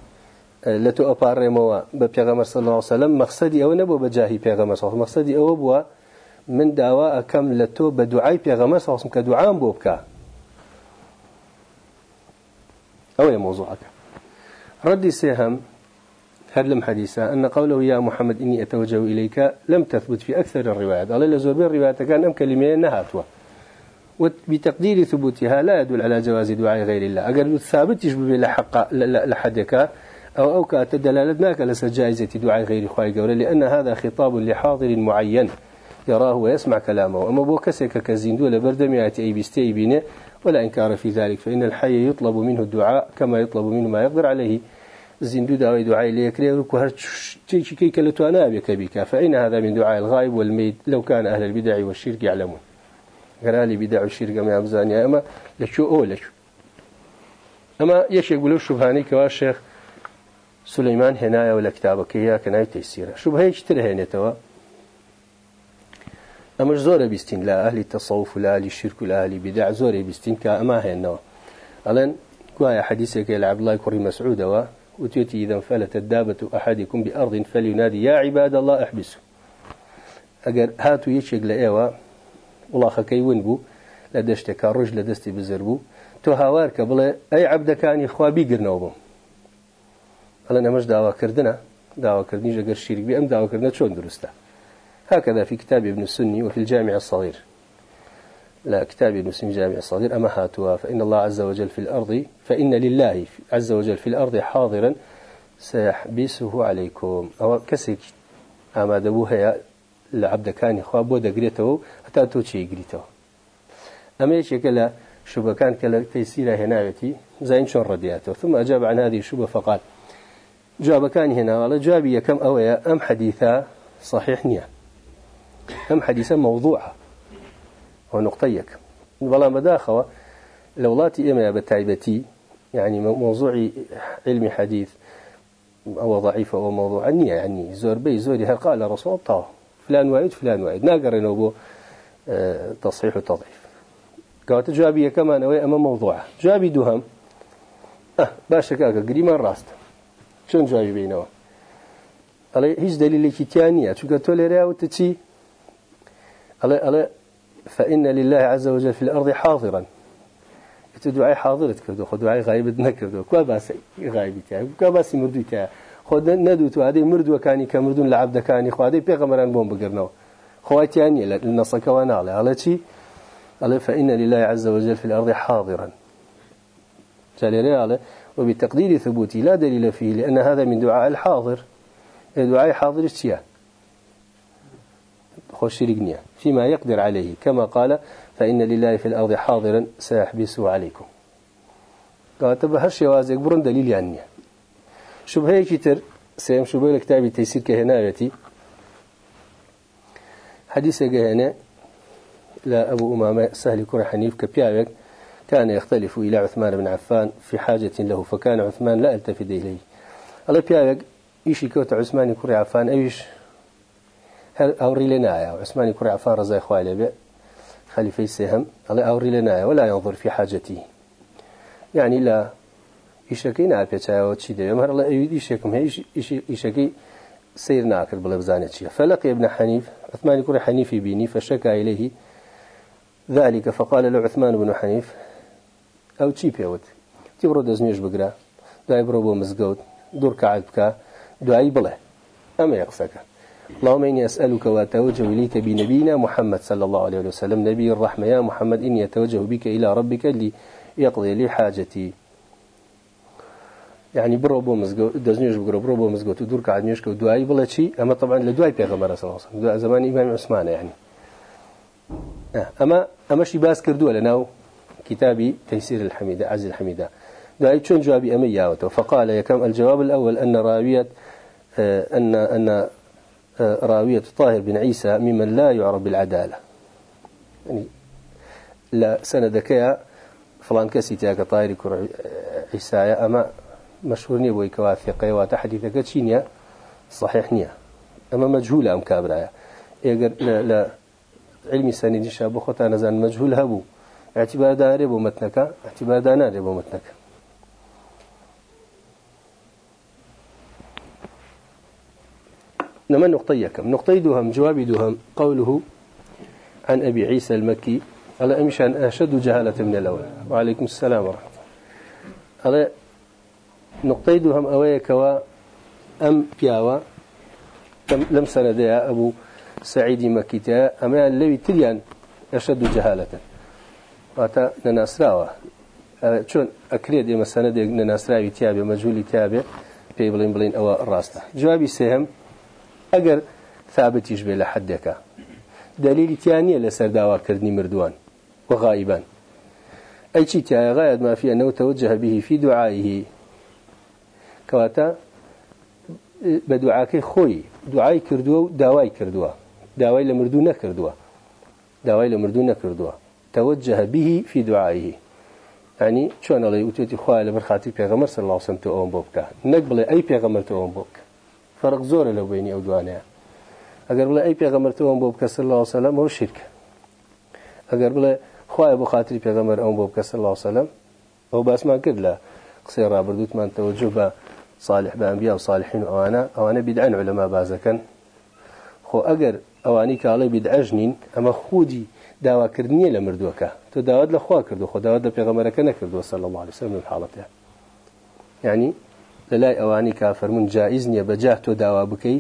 لە تۆ ئەپارڕێمەوە بە پێغەمە سەڵ وسلم مەقصدی ئەوە نەبوو بە جاهی پێغەمە ساڵ مەقصدی ئەوە بووە من ئەەکەم لە تۆ بە دوعای پێغەمە ساڵسم کە دوعام بۆ بکە ئەوەیە مۆزوعەکە ردي سيهم هل لم حديثة أن قوله يا محمد إني أتوجه إليك لم تثبت في أكثر الروايات. الله لزور بين الروايات كان أم كلمة نهاتوا. وبتقدير ثبوتها لا يدل على جواز دعاء غير الله. أقل ثابت يشبه لحدك أو أو كات دلالة ناك لس جائزة دعاء غير خواهي قولا لأن هذا خطاب لحاضر معين. يراه ويسمع كلامه. أما بو كسك كزيندو لبردم يأتي أي بيستي بينه ولا إنكار في ذلك فإن الحي يطلب منه الدعاء كما يطلب منه ما يقدر عليه. زندو دعوي دعاء ليكري وهر شيء كي كلتو أنا بك بك فإن هذا من دعاء الغائب والميت لو كان أهل البدع والشرك يعلمون. قال لي بدع الشرك ما أبزاني أما لشو؟ أو لشو؟ أما يش يقولوا شبهاني كواشيخ سليمان هنايا ولا كتابك هي كناية تيسيرة. شبهة يشتري هنا توا. أما زور بيستين لا أهل التصوف ولا أهل الشرك ولا أهل بدع زور بيستين كأما هنا ألان قوايا حديثك إلى عبد الله كريم مسعود وتيتي إذا انفلت الدابة أحدكم بأرض فلينادي يا عباد الله احبسوا. أجر هاتوا يشيق لأيوا والله خكي ونبو لدشتك الرج لدستي بزربو تو هاوارك بلا أي عبد كان إخوا بيقرنوا بهم هلا نمش دعوة كردنا دعوة كردني جگر الشرك بأم دعوة كردنا شون درسته هكذا في كتاب ابن السني وفي الجامع الصغير. لا كتاب ابن السني الجامع الصغير أما هاتوا فإن الله عز وجل في الأرض فإن لله عز وجل في الأرض حاضرا سيحبسه عليكم. أو كسك أما دبوها لعبد كان خواب ودقريته حتى توشي قريته أما يشكل شبه كان كلا تيسير هنايتي زين شون ردياته ثم أجاب عن هذه الشبه فقال جواب كان هنا قال جوابي كم أويا أم حديثا صحيح نية أم حديثا موضوعة. ونقطيك بلا مداخوة لولاتي إما بتعبتي يعني موضوع علم حديث أو ضعيف أو موضوع النية يعني زور بي زوري هل قال رسول الله؟ فلان وايد فلان وايد. ناقر إنه آه، تصحيح وتضعيف. قالت جوابي كمان أوي أما موضوعة. جوابي دهم أه باشا كاكا قريما راست. شون جوابي بينه؟ على هيج دليل كتانية شو قلت له رأوا تشي على على فإن لله عز وجل في الأرض حاضرا. تدعي حاضرة كردو خد دعاء غائب نكردو. كوا باس غائب تاعي كوا باس مردو تاعي خد ندو تو هذه مرد وكاني كمردون لعبد كاني خو هذه بيغمران بوم بقرنو خواتياني للنصك ونعلى. على شي على فإن لله عز وجل في الأرض حاضرا. جالي على وبتقدير ثبوتي لا دليل فيه لأن هذا من دعاء الحاضر. دعاء حاضر الشيء خوش شرقنيا فيما يقدر عليه. كما قال فإن لله في الأرض حاضرا سيحبسه عليكم. قال تبه هالشوازك برون دليل يعني شبهه كتر سيم شبهه كتابي تيسير كهنايتي حديث هنا. لا أبو أمامة سهل كره حنيف كبيعك. كان يختلف إلى عثمان بن عفان في حاجة له فكان عثمان لا التفت إليه. الله بيعك. إيش كوت عثمان كره عفان؟ أيش؟ أوري لنا عثمان كرة عفان رضي إخوالي بي خليفة سهم. الله أوري لنا ولا ينظر في حاجته يعني لا ئیشەکەی ناپێچایەوە چی دەوێ هەر لە ئەوی ئیشێکم هەیە ئیشەکەی سير ناكر بلا بزانة شيء فلقي ابن حنيف عثمان يكون حنيف بيني فشكى إليه. ذلك فقال له عثمان بن حنيف أو تشي بيوت. تبرو دزنيش بقرا. دعي برو دور كعد بكا دعي بله. أما يقصك. اللهم إني أسألك وأتوجه إليك بنبينا محمد صلى الله عليه وسلم. نبي الرحمة. يا محمد إني أتوجه بك إلى ربك ليقضي لي حاجتي. يعني برو بو مزگو دزنيش بقرو برو بو مزگو تدور كعد نيشك ودعاي بلا شيء أما طبعا لدعاي بيغمبر صلى الله عليه وسلم. زمان إمام عثمان يعني آه، أما أما شي باس كردو لنا كتابي تيسير الحميدة عز الحميدة دعاي شون جوابي أمي ياوته فقال يا كم الجواب الأول أن راوية آه، أن أن آه، راوية طاهر بن عيسى ممن لا يعرف بالعدالة يعني لا سندك فلان كسي تاك طاهر عيسى أما مشهور نية بوي كواثقة وتحديثك تشينيا صحيح نية أما مجهولة أم كابرايا إيجر لا, لا علمي سند شابو خطا نزان مجهول هبو اعتبار داري بو متنك اعتبار داناري بو نما نقطي كم نقطي دوهم جواب دوهم قوله عن أبي عيسى المكي على أمشان أشد جهالة من الأول؟ وعليكم السلام ورحمة الله. نقطي دوهم أوية كوا أم بياوا لم سندها أبو سعيد مكيتا أما الذي تليان أشد جهالة. واتە نەناسراوە چۆن ئەکرێت ئێمە سەنەدێک نەناسراوی تیاابێ مەجوولی تیاابێ پێی بڵین بڵین ئەوە ڕاستە جوابی ثابتیش بێ لە حدێکە دلیلی تیانە لەسەر داواکردنی مردووان وغائبان أي شيء غاية ما في أنه توجه به في دعائه كواتا بدعاك خوي دعاي كردوا داواي كردوا داواي لمردو نكردوا داواي لمردو نكردوا توجه به في دعائه يعني شو أنا لي وتيتي خواه لبر خاطر بيغمر صلى الله عليه وسلم تقوم بوبك نقبل أي بيغمر تقوم بوبك فرق زور لو بيني أو دوانيا ئەگەر بڵێ ئەی پێغەمەرتەوەم بۆ بکە سل سەلم ئەو شیرکە. ئەگەر بڵێ خوای بۆ خااتری پێغەمەر ئەو بۆ بکە سل سەلم ئەو باسمان کرد لە قسەی ڕابردوتمان تەوەجو بە صالح بە ئەمبیا و صالحین ئەوانە ئەوانە بیدعن علەما بازەکەن. خۆ ئەگەر ئەوانی کاڵی بیدعەژ نین ئەمە خودی داواکردنیە لە مردووەکە. تۆ داوات لە خوا کردو خۆ داوات لە پێغەمەرەکە نەکردو سەل الله عليه وسلم حاڵەتە یعنی لەلای ئەوانی کافەرمون جائز نییە. بەجاه تۆ داوا بکەی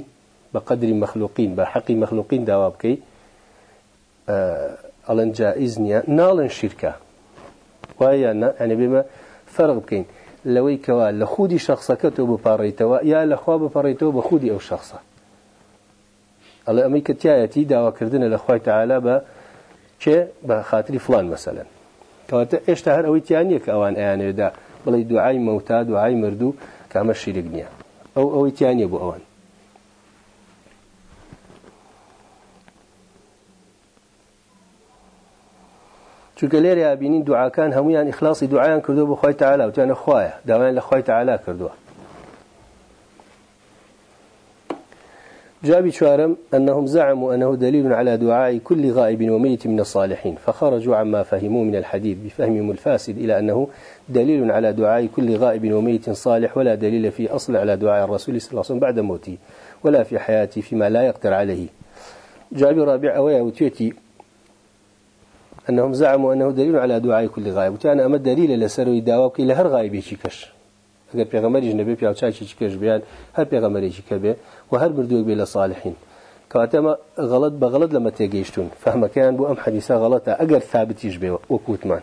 بقدر مخلوقين بحق مخلوقين دوابكي ألن جائز نيا نالن شركة ويا يعني بما فرق بكين لوي كوا لخودي شخصك تو بباريتوا يا لخوا بباريتوا بخودي أو شخصة الله أمي كتياتي دعوة كردنا لأخوة تعالى با چه بخاطر فلان مثلا كواتا اشتهر أو تيانيك أوان أياني دا بلي دعاي موتا دعاي مردو كامل شريك نيا أو أو تياني بو أوان. چونکە لێرە یابینین دوعاکان هەمویان ئیخلاصی دوعایان کردو بۆ خۆی تعالا وتیانە خوایە داوایان لە خۆی تعالا جابي شوارم أنهم زعموا أنه دليل على دعاء كل غائب وميت من الصالحين فخرجوا عما فهموا من الحديث بفهمهم الفاسد إلى أنه دليل على دعاء كل غائب وميت صالح ولا دليل في أصل على دعاء الرسول صلى الله عليه وسلم بعد موته ولا في حياته فيما لا يقدر عليه. جابي رابع أويا وتيتي أنهم زعموا أنه دليل على دعاء كل غائب وتانا أما الدليل لسروي دعوة لهر غائب يشكش اگر پیغمبری جنبی پیاوچای چی کش بیان هر پیغمبری چی کبه و هر بردوی بیل صالحین كاتما غلط بغلط لما تيجيشتون فهم كان بو أم حديثة غلطة أجر ثابت يشبه وكوتمان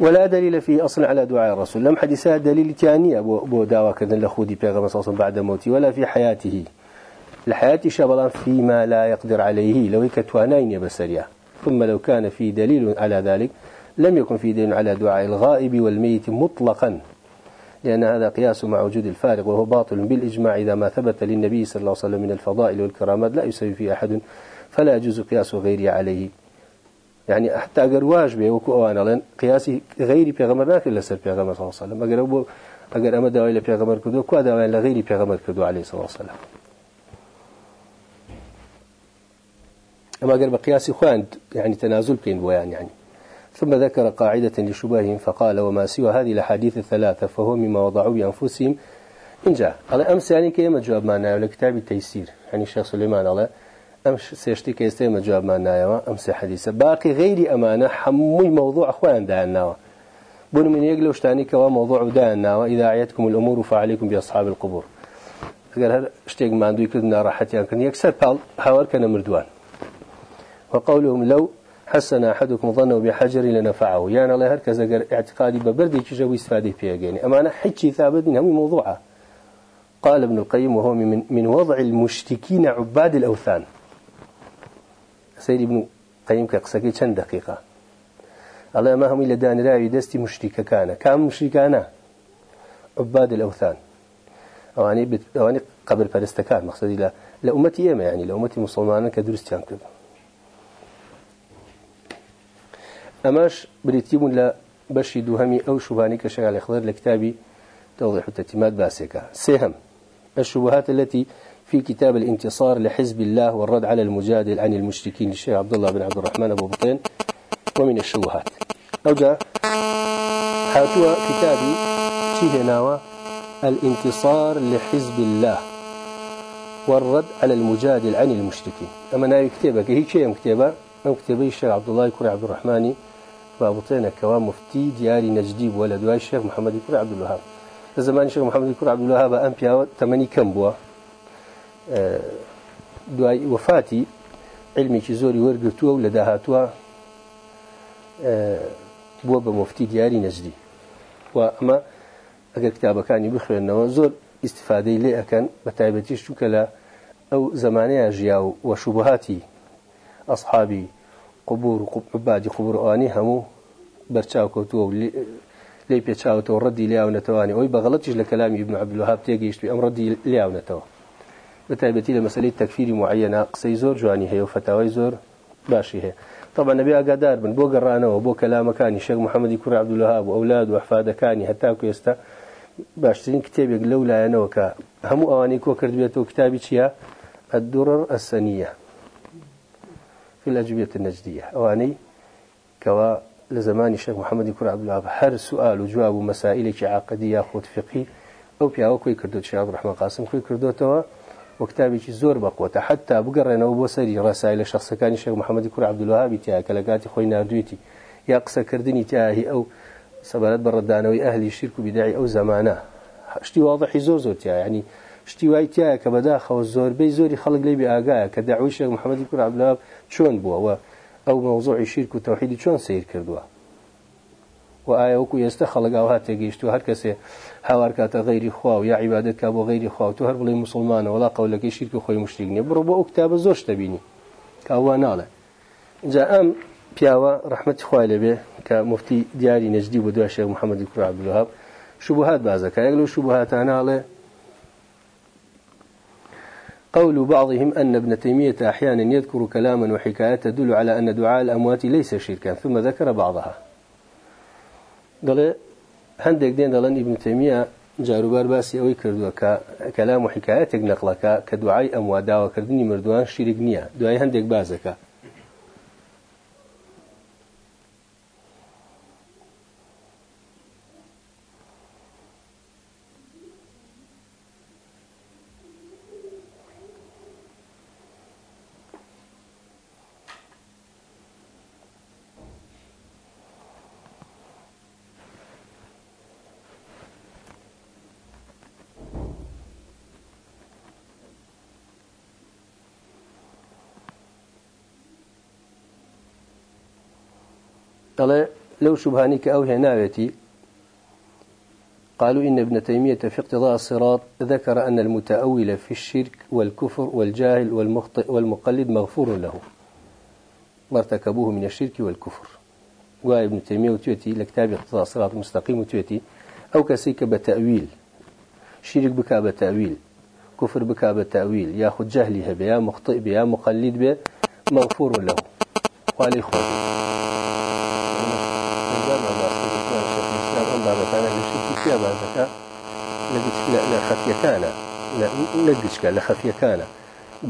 ولا دليل فيه أصلا على دعاء الرسول لم حديثة دليل تانية بو دعوة كذا لخودي بيغمبر صلى بعد موتي ولا في حياته الحياة شبلا فيما لا يقدر عليه لو كتوانين بسريا ثم لو كان في دليل على ذلك لم يكن في دليل على دعاء الغائب والميت مطلقا لأن هذا قياس مع وجود الفارق وهو باطل بالإجماع. إذا ما ثبت للنبي صلى الله عليه وسلم من الفضائل والكرامات لا يسوي فيه أحد فلا يجوز قياس غيره عليه. يعني حتى أجر واجبه وكو أنا لأن قياسي غيري بيغمر ناكل لسر بيغمر صلى الله عليه وسلم. أجر أبو أجر أما دواء لبيغمر كدو كو دواء لغيري بيغمر كدو عليه الصلاة والسلام أما قال بقياس خوان يعني تنازل بين بويان يعني. ثم ذكر قاعدة لشبههم فقال وما سوى هذه الأحاديث الثلاثة فهو مما وضعوا بأنفسهم. إن جاء. على أمس يعني كيما جواب معنا ولا كتاب التيسير. يعني الشيخ سليمان على أمس سيشتي كيستيما جواب معنا أمس حديثة. باقي غير أمانة. حموي موضوع أخوان دعنا بون من يقلوش تاني كوا موضوع دعنا وإذا أعيتكم الأمور فعليكم بأصحاب القبور. قال هل اشتيق ما عنده يكدنا راحتي يعني يكسر بال هاور كان مردوان. وقولهم لو حسن أحدكم ظنه بحجر لنفعه. يعني الله هركز اعتقادي ببردي جوي استفادة فيها يعني أما أنا حكي ثابت هم موضوعة. قال ابن القيم وهو من, من وضع المشتكين عباد الأوثان. سيد ابن القيم كقسكي كم دقيقة الله ما هم إلا دان راوي دستي مشركة كان كم مشركانا عباد الأوثان. أواني, بت... أواني قبل فلستكان مقصدي لا لأمتي إيما يعني لأمتي مسلمان كدرستيان كذا أماش بريتيبون لا بشي دوهمي أو شبهاني كشغال إخضر لكتابي توضيح التتمات باسكة سهم الشبهات التي في كتاب الانتصار لحزب الله والرد على المجادل عن المشركين للشيخ عبد الله بن عبد الرحمن أبو بطين ومن الشبهات أوجا هاتوا كتابي شيه ناوى الانتصار لحزب الله والرد على المجادل عن المشركين. أما ناوي كتابك هي شيء كتابة؟ أو كتابي الشيخ عبد الله كري عبد الرحمن بابطينا كوا مفتي دياري نجديب ولا دواي الشيخ محمد كري عبد الوهاب. زمان الشيخ محمد كري عبد الوهاب أم بيا تمني كم بوا؟ آه، دواي وفاتي علمي زوري ورقتوا ولا دهاتوا بووە بە مفتی دیاری نەجدی و ئەمە ئەگەر کتابەکانی بخوێنەوە زۆر ئیسفادەی لێ ئەەکەن بە تایبەتی شوکە لە ئەو زمانەیە ژیا و وەشوبهاتی ئەصحابی قبور و عبادی قبورڕوانی هەموو بەرچاو کەوتووە و لێ پێچاوتەوە ڕەدی لیاونەتەوانی ئەوی بەغڵەتیش لە کەلامی ابن عبدالوهاب تێگەیشتوی ئەم ڕەدی لیاونەتەوە بە تایبەتی لە مەسلەی تەکفیری معەنە قسەی زۆر جوانی هەیە و فتاوای زۆر باشی هەیە طبعا نبي ئاگادار بن. بۆ گەڕانەوە بۆ کەلامەکانی شێخ محەممەدی کوڕ عبدولهاب و ئەولاد و حفادەکانی هەتاکو ئێستا باشترین کتێبێک لەو لایەنەوە کە هەموو ئەوانەی کۆ کردوێتەوە کتابی چییە الدرر السنية. في الأجوبية النجدية. أواني كوا لزمان الشيخ محمد كر عبد الله هر سؤال وجواب مسائل عقدية خود فقهي. أو بياو كوي كردو الشيخ عبد الرحمن قاسم كوي كردو توا وكتابي زور بقوة حتى بقرنا وبوسري رسائل شخص كان الشيخ محمد كر عبد الوهاب تيا كلقاتي خوي ناردويتي. يا قصة كردني تياهي أو سبالات بردانوي أهلي الشرك بداعي أو زمانه شتي واضح زور زور تيا يعني شتی وای تایە کە بەداخەوە زۆربەی زۆری خەڵک لێبی ئاگایە کە داوی شێک محەممەدی کوور عبدلاب چۆن بووەوە ئەو مەوزوعی شیرک و تەوحیدی چۆن سیر کردووە؟ و ئایا وەکو ئێستا خەڵگاوها تێگەیشت و هەر کەسێ هاوار کاتە غیری خوا و یا عیبادت کا بۆ غیری خوا تو هەر بڵێ مسلمانە وڵا قەولەکەی شیرک و خۆی مشتێک نیە بڕۆ بۆ ئەو کتابە زۆر شتەبینی. کاوا ناڵێ. جا ئەم پیاوە ڕحمەتی خوای لەبێ کە مفتی دیاری نەجدی بۆ دوای شێخ محەممەدی کوور عبدلوهاب شبهات بازەکە. یەک لەو شبهاتاناڵێ قول بعضهم أن ابن تيمية أحيانا يذكر كلاما وحكايات تدل على أن دعاء الأموات ليس شركا ثم ذكر بعضها. قال هندك دين دلن ابن تيمية جاروبار باسي أوي كردوا كلام وحكاياتك نقلك كدعاء أموات دعوة كردني مردوان شرك نية دعاء هندك بازك. دەڵێ لو شبهاني كأو هناوتي قالوا إن ابن تيمية في اقتضاء الصراط ذكر أن المتأول في الشرك والكفر والجاهل والمخطئ والمقلد مغفور له. ما ارتكبوه من الشرك والكفر. وابن ابن تيمية وتوتي لكتاب اقتضاء الصراط المستقيم وتوتي أو كسيك بتأويل. شرك بك بتأويل. كفر بك بتأويل. ياخذ جهلها بيا مخطئ بيا مقلد بيا مغفور له. قال إخوتي شتی پیا بازەکە لە خەفیەکانە نەگشکە لە خەفیەکانە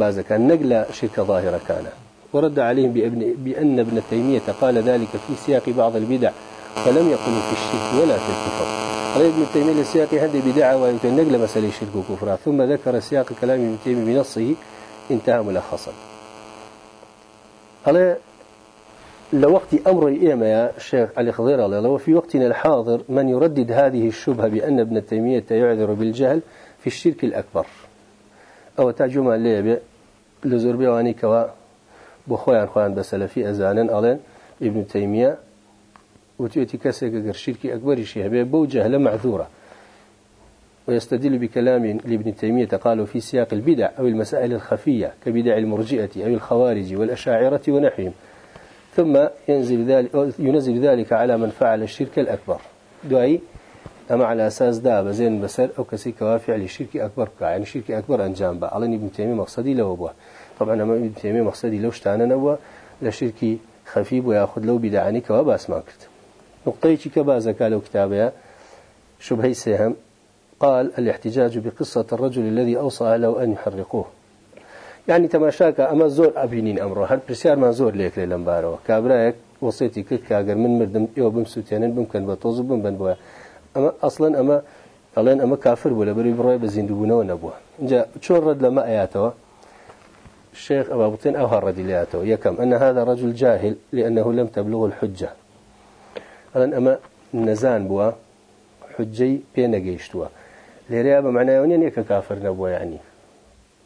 بازەکان نەک لە شركة ظاهرەکانە ورد عليهم بأبن بأن ابن تيمية قال ذلك في سياق بعض البدع فلم يقل في الشرك ولا في الكفر. قال ابن تيمية لسياق هذه بدعة ويتنقل مسألة الشرك وكفر ثم ذكر سياق كلام ابن تيمية بنصه انتهى ملخصا. قال لوقت أمر يا شيخ علي خضير الله وفي وقتنا الحاضر من يردد هذه الشبهة بأن ابن تيمية يعذر بالجهل في الشرك الأكبر. أو تاجمع اللي لزور بيواني كوا بخوان خوان بسلفي أزانا ألين ابن تيمية وتؤتي كسك الشرك أكبر شيء بو جهل معذورة ويستدل بكلام لابن تيمية قالوا في سياق البدع أو المسائل الخفية كبدع المرجئة أو الخوارج والأشاعرة ونحوهم. ثم ينزل ذلك ينزل ذلك على من فعل الشرك الأكبر. دعي أما على أساس داب زين بسر أو كسي كوافع للشرك أكبر. يعني شرك أكبر أنجام بقى على ابن تيمية مقصدي لو أبوه طبعا أما ابن تيمية مقصدي لو اشتانا نبوه لشرك خفيف ويأخذ لو بدعني كواباس ما كرت. نقطة كبازك لو كتابها شبهي سهم قال الاحتجاج بقصة الرجل الذي أوصى له أن يحرقوه. يعني تماشاك أما زور أبينين أمره هل برسيار ما زور ليك بارو. كابرايك وصيتي كت كاجر من مردم يو بمسوتينن بمكن بتوز بم بنبويا أما أما ألين أما كافر ولا بري بروي بزندبونه ونبوه جاء شو الرد لما آياته الشيخ أبو بطين أو هرد لياته يكم أن هذا رجل جاهل لأنه لم تبلغ الحجة. ألين أما نزان بوا حجي بين جيشتوا لريابة معناه ونين كافر نبوه يعني.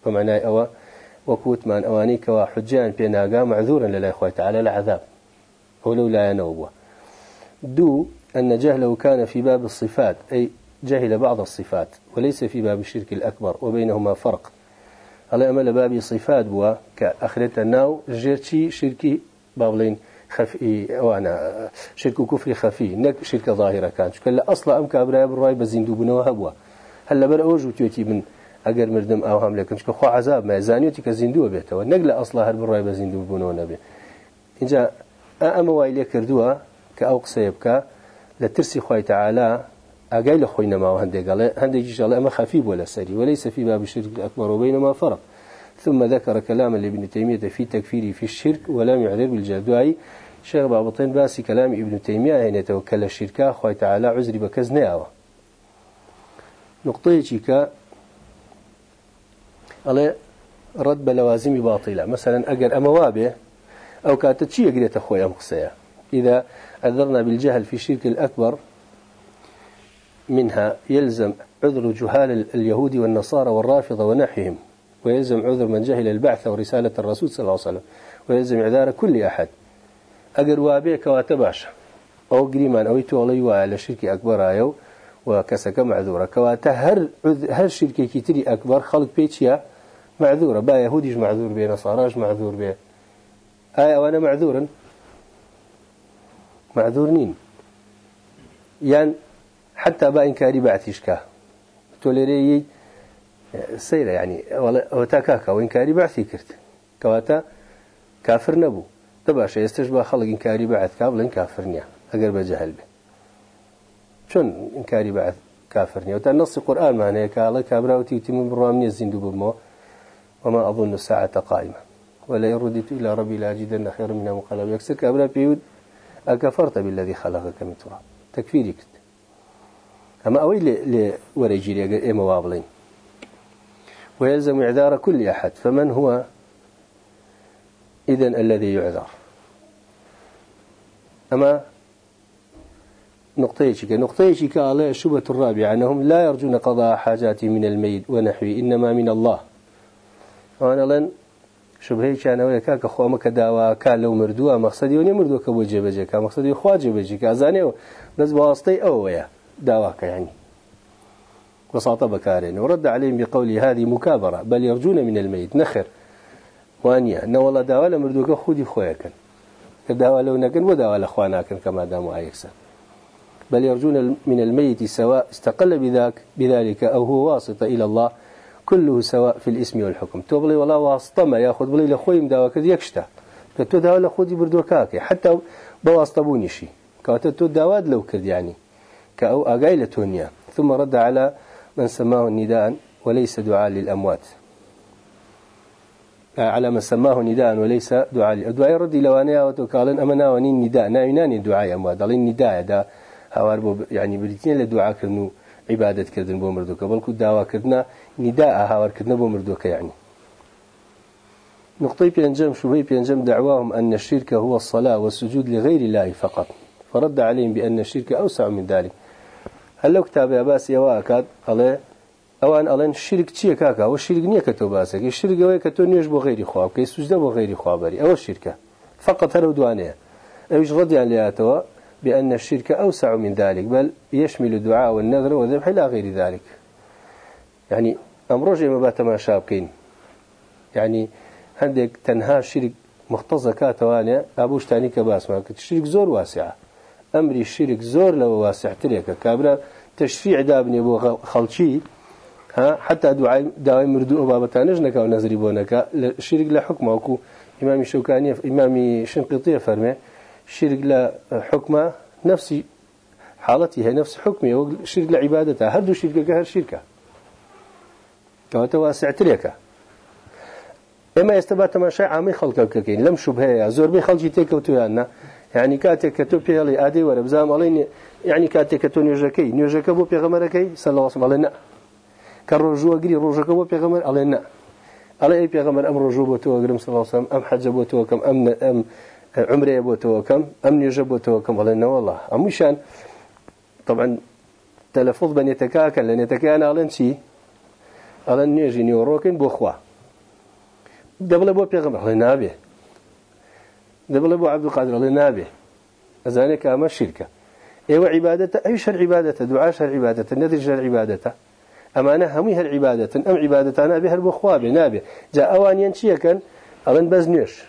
فمعناه أوا وكوتمان أواني كوا حجان بيناقا معذورا لله إخوة تعالى العذاب. ولو لا ينوبه دو أن جهله كان في باب الصفات أي جهل بعض الصفات وليس في باب الشرك الأكبر وبينهما فرق. على أمل باب صفات بوا كأخرت الناو جيرتي شركي بابلين خفي وأنا شرك كفر خفي نك شرك ظاهرة كان كلا أصلا أم كابرايا بالرأي بزندو بنوا هبوا هلا بر أوجو تيوتي من أجر مردم أو هم لكن شكو خو عذاب ما زانيوتي كزندو بيته ونقل أصلا هرب بالرأي بزندو بنوا نبي إن جاء أما وايلي كردوا كأوق سيبكا لترسي خوي تعالى أقايل خوينا ما هندي قال هندي جيش الله أما خفيف ولا سري وليس في باب الشرك الأكبر وبينما فرق. ثم ذكر كلاما لابن تيمية في تكفيره في الشرك ولم يعذر بالجدوائي شيخ بابطين باسي كلام ابن تيمية هنا توكل الشركة خوي تعالى عزري بكزناوة نقطة كا على رد بلوازم باطلة مثلا أجر أموابه أو كانت شيء قريت أخوي أم إذا عذرنا بالجهل في الشرك الأكبر منها يلزم عذر جهال اليهود والنصارى والرافضة ونحيهم ويلزم عذر من جهل البعث ورسالة الرسول صلى الله عليه وسلم ويلزم عذار كل أحد. أجر وابيك واتباش أو قريمان أو يتولي وعلى شرك أكبر آيو وكسك معذورة. كواتا هر هر شركة كتري أكبر خلق بيتشيا معذورة با يهوديش معذور بيه نصاراش معذور بيه. آية وأنا معذورا معذورنين. يعني حتى با إنكاري بعثيشكا توليري سيرة يعني وتاكاكا وإنكاري بعثي كرت كواتا كافر نبو. تباشا يستجبى خلق إنكاري بعث كابل كافرنيا أقر بجهل به شون إنكاري بعث كافرنيا وتا نص القرآن معناه كالله كابراوتي وتم برامني الزندو بمو. وما أظن الساعة قائمة. ولا يردت إلى ربي لاجدن خير منها مقلب يكسر كابرا بيود أكفرت بالذي خلقك من تراب. تكفيري كت أما أوي لوريجيري إيما وابلين ويلزم إعذار كل أحد. فمن هو؟ إذن الذي يعذر. أما نقطيك نقطيك على الشبهة الرابعة أنهم لا يرجون قضاء حاجات من الميت ونحوه إنما من الله. وأنا لن شبهه كانوا كاك خو ما كداوا كان لو مردوا مقصدي وني مردوا كبو جبجه كان مقصدي خوا جبجه كازاني بس بواسطي أو يا داواك يعني وساط بكارين ورد عليهم بقول هذه مكابرة بل يرجون من الميت نخر. وانيا ان والله داوا لمردوك خودي كان لو نكن وداوا لاخوانا كان كما داموا ايكسا بل يرجون من الميت سواء استقل بذاك بذلك أو هو واسطة إلى الله كله سواء في الاسم والحكم. تبلي ولا واسطة ما ياخذ بلي لخوي مداوا كذا يكشتا كتو داوا لخودي بردوكاك حتى بواسطة بونيشي كاتو داواد لو كرد يعني كأو أقايلة تونيا ثم رد على من سماه نداء وليس دعاء للأموات. على من سماه نداء وليس دعاء الدعاء ردي لو أنا وتقالن أمنا ونين نداء نايناني دعاء أموات دلين نداء دا هوار يعني بريتين لدعاء كرنو عبادة كردن بو مردوك بلكو دعوة كردنا نداء هاور كردنا بو مردوك يعني. نقطة بينجم شبهي بينجم دعواهم أن الشرك هو الصلاة والسجود لغير الله فقط. فرد عليهم بأن الشرك أوسع من ذلك. هل لو كتاب باس يوا أكاد الله أوان ألين الشرك تشي كاكا والشرك نية كتو باسك. الشرك هو كتو نيش بغير خواب كي سجدة بغير خوابري أو الشركة. فقط هلو دوانية؟ أيش رد يعني لأتوا بأن الشرك أوسع من ذلك. بل يشمل الدعاء والنذر والذبح إلى غير ذلك. يعني أمر ما بات ما شابكين. يعني عندك تنهى الشرك مختصة كاتوانيا أبوش تاني كباس ما الشرك زور واسعة. أمري الشرك زور لو واسع تريك كابرا تشريع دابني بو خلشي. ها حتى دعاء دعاء مردو بابتانج نكا ونزري بونك. الشرك لا حكمه وكو إمام الشوكاني إمام شنقيطية فرمي. الشرك لا حكمه نفس حالتي هي نفس حكمي. والشرك لعبادته هردو شركة كهر شركة. كواتا واسع تريكا يستبات ما شيء عامي خلقك كين لم شبهه زور بي خلقي تيكوتو يعني يعني كاتك كتو بيغلي آدي ولا بزام علي يعني كاتك كتو نيوجكي نيوجك بو بيغمركي صلى الله عليه وسلم. علينا كالرجوع قري روجك بو بيغمر علينا على أي بيغمر أم رجوع بو تو صلى الله عليه وسلم. أم حج بو تو كم. أم أم عمري بو تو كم. أم نيوجك بو تو كم. علينا والله. أم مشان طبعا تلفظ بن يتكاكل لأن يتكاكل على شيء على نيجي نيوروكن بو أخوه دبل بو بيغمر علينا به دبل ابو عبد القادر الله نابه أزانك أما الشركة إيوة عبادة أي شر عبادة دعاء شر عبادة النذر شر عبادة أمانة همي هالعبادة أم عبادة أنا بها البخواب نابي جاء أوان ينشي كان ألن بز نيش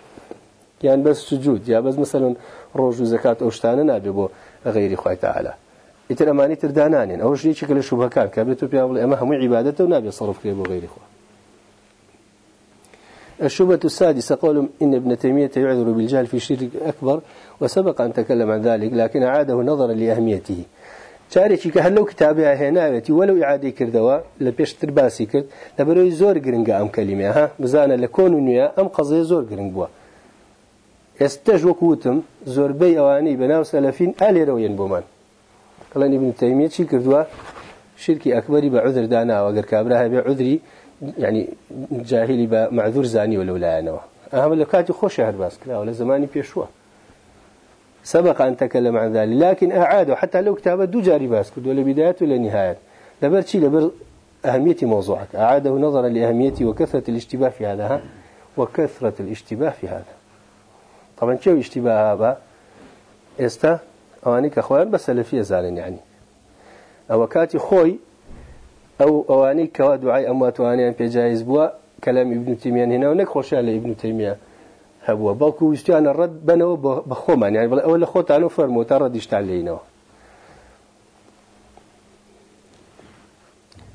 يعني بس سجود يا بس مثلا روج زكاة أوشتانا نابي بو غير خوي تعالى إتر أماني تردانان أو شيء شكل الشبهة كان كابتو بيا أما هم عبادته ونابي صرف كيبو غير خوي الشبهة السادسة قول إن ابن تيمية يعذر بالجهل في شرك أكبر وسبق أن تكلم عن ذلك لكن أعاده نظرا لأهميته. شاركي كهلو كتابها هنا ولو إعادة كردوا لبيش ترباسي كرد لبروي زور قرنقا أم كلمة. ها بزانا لكون ونيا أم قضية زور استج وكوتم زور بي أواني بناو سلفين آلي روين بومان. قال ابن تيمية شي كردوا شركي أكبر بعذر دانا وقر كابراها بعذري يعني جاهلي بمعذور زاني ولا ولا أنا. أهم لكاتي خوش هر باس كلا ولا زماني بيشوا. سبق أن تكلم عن ذلك لكن أعاده حتى لو كتابة دو جاري باس كد ولا بداية ولا نهاية. لبر شيء لبر أهمية موضوعك. أعاده نظرا لأهميته وكثرة الاشتباه في هذا وكثرة الاشتباه في هذا. طبعا شو اشتباه هذا؟ إستا؟ أوانيك أخوان بس سلفية زالن يعني أو كاتي خوي أو أواني كوا دعاء أموات واني أن جائز بوا كلام ابن تيمية هنا ونك خوش على ابن تيمية هبوا بلكو يستوى الرد بنو بخوما يعني أول خوت عنه فرمو ترد يشتعلينه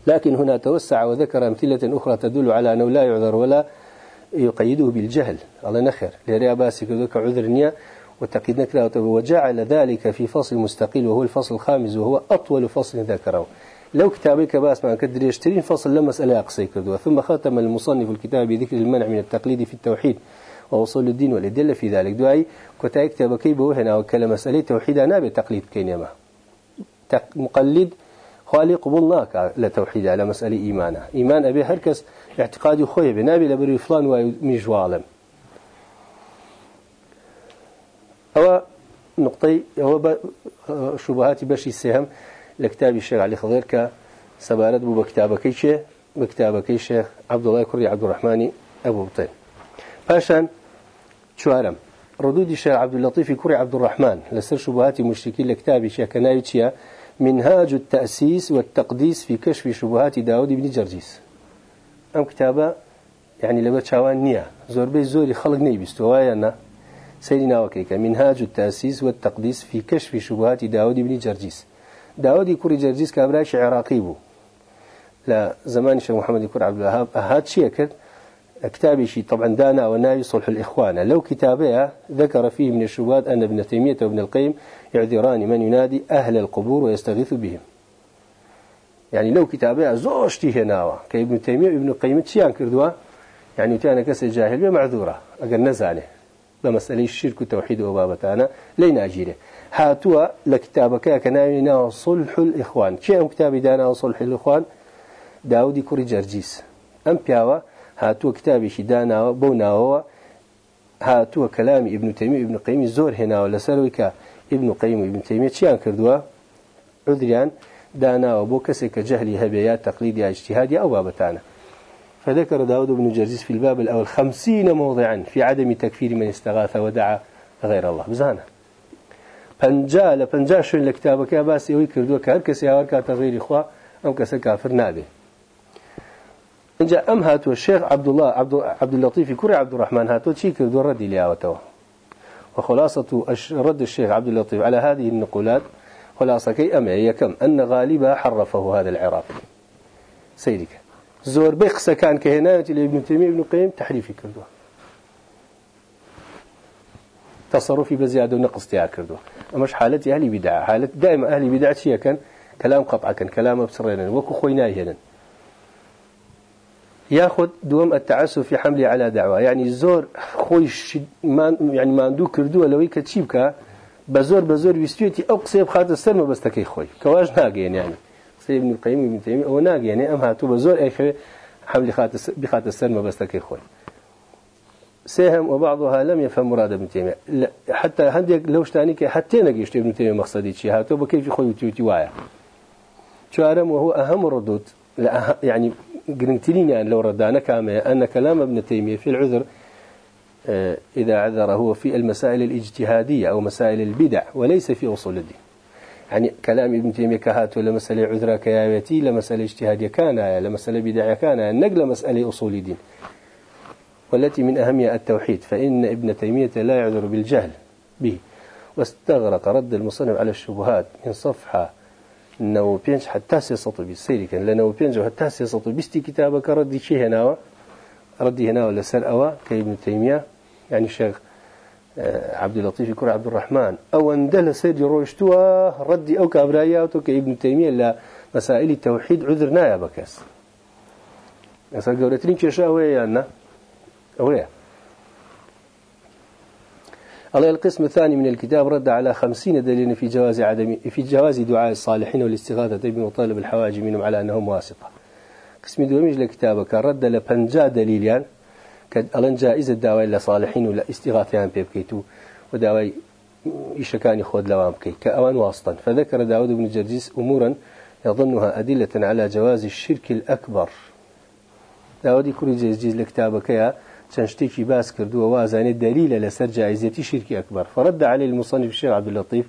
لكن هنا توسع وذكر أمثلة أخرى تدل على أنه لا يعذر ولا يقيده بالجهل. الله نخر لريا باسك ذلك عذرنيا وتقيد نكرة وجعل ذلك في فصل مستقل وهو الفصل الخامس وهو أطول فصل ذكره. لو كتابك بأس ما كدر يشترين فصل لما مسألة أقصي كردوا ثم ختم المصنف الكتاب بذكر المنع من التقليد في التوحيد ووصول الدين والأدلة في ذلك. دعاي كتاي كتابك بوهنا وكلم مسألة توحيد أنا بتقليد كينما مقلد خالي قبولناك لتوحيد على مسألة إيمانه إيمان أبي هركس اعتقادي خوي بنابي لبري فلان ومجوالم. أو نقطي أو شبهات بشي السهم لكتاب الشيخ علي خضير كسبارت بو بكتابك شيخ بكتابك شيخ عبد الله كري عبد الرحمن أبو بطين باشان شوارم. ردود الشيخ عبد اللطيف كري عبد الرحمن لسر شبهات مشركين لكتاب الشيخ كنايتشيا منهاج التأسيس والتقديس في كشف شبهات داود بن جرجيس. أم كتابة يعني لبا شاوان نية زور بي زوري خلق نيبستوايا سيدنا وكيك منهاج التأسيس والتقديس في كشف شبهات داود بن جرجيس. داودي كوري جرجيس كابراش عراقي بو. لا زمان شيخ محمد كور عبد الوهاب هاد شيء كد كتابي شيء طبعا دانا وناي صلح الإخوان. لو كتابه ذكر فيه من الشبهات أن ابن تيمية وابن القيم يعذران من ينادي أهل القبور ويستغيث بهم. يعني لو كتابه زوجتي هنا كابن تيمية وابن القيم تشيان كردوا؟ يعني تانا كسر جاهل معذورة. أقل نزانة. بمسألة الشرك والتوحيد وبابتانا لين أجيره هاتوا لكتابك كناوينا صلح الإخوان. شيء أم كتابي دانا صلح الإخوان؟ داودي كوري جرجيس. أم بياوا؟ هاتوا كتابي شدانا بوناوا. هاتوا كلام ابن تيمية ابن قيم زور هنا ولا سرويك ابن قيم ابن تيمية شيئا كردوا؟ عذريان. دانا وبو كسك جهلي هبيات تقليدي اجتهادي أو بابتانا فذكر داود بن جرجيس في الباب الأول خمسين موضعا في عدم تكفير من استغاث ودعا غير الله. بزانا. پنجا لە پنجا شوێن لە کتابەکە باسی ئەوەی کردووە کە هەر کەسی هاوار کاتە غیری خوا ئەم کەسە اینجا ئەم هاتووە شێخ عبدالله عبداللطيفي كوري عبد الرحمن هاتووە چی کردووە؟ ڕەدی لیاوەتەوە وخلاصة رد الشيخ عبد اللطيف على هذه النقولات خلاصة كي أما يكم أن غالبا حرفه هذا العراق. سيدك زور بيقس كان كهناية لابن تيمية ابن قيم تحريفي كردوه. تصرفي بزيادة ونقص تيار كردوه. أمش حالتي أهلي بدعة؟ حالة دائما أهلي بدعة شيء كان؟ كلام قطع كان كلام بسرنا وكو خويناي هنا ياخذ دوم التعسف في حمله على دعوة. يعني زور خوي ما يعني ما عنده كردوه لو يكتشيبك بزور بزور بيستويتي أو قصيب خاطر السلمة بس تكي خوي. كواج ناقين يعني؟ قصيب ابن القيم ابن تيمية أو ناقين يعني أم هاتو بزور أي حمل السلمة بس تكي خوي. سهم وبعضها لم يفهم مراد ابن تيمية. حتى هندك لو شتانيك حتى نجيش ابن تيمية مقصدي شيء هاتو بكيف يخوي توتي وايا؟ شارم وهو أهم الردود يعني قرنتلين يعني لو ردانا كاما أن كلام ابن تيمية في العذر آه، إذا عذر هو في المسائل الاجتهادية أو مسائل البدع وليس في أصول الدين. يعني كلام ابن تيمية كهاتو لمسألة عذرا كياويتي لمسألة اجتهادية كان لمسألة بدعية كان نقل مسألة أصول دين والتي من أهمها التوحيد فإن ابن تيمية لا يعذر بالجهل به. واستغرق رد المصنف على الشبهات من صفحة نو بينج حتى سيسطو بالسيري كان لنو بينج حتى سيسطو بستي كتابك ردي شيء هنا ردي ولا سر أوا كابن تيمية يعني الشيخ عبد اللطيف يكون عبد الرحمن أو أندل سيد روشتوا ردي أو كابراياتو كابن تيمية لا مسائل التوحيد عذرنا يا بكاس. مثلا قولتلين كيشا ويا أنا؟ ويا الله القسم الثاني من الكتاب رد على خمسين دليل في جواز عدم في جواز دعاء الصالحين والاستغاثة بهم وطلب الحواج منهم على أنهم واسطة. قسم دوميج لكتابك رد لبنجا دليل يعني؟ كألان جائزة دعوة إلى صالحين ولا يعني بيبكيتو ودعوة إشكاني خود لوام كي كأوان واسطا فذكر داود بن جرجيس أمورا يظنها أدلة على جواز الشرك الأكبر. داود كل جيز جيز لكتابك يا تنشتكي باس كردو وازاني دليل لسر جائزة شرك أكبر فرد عليه المصنف الشيخ عبد اللطيف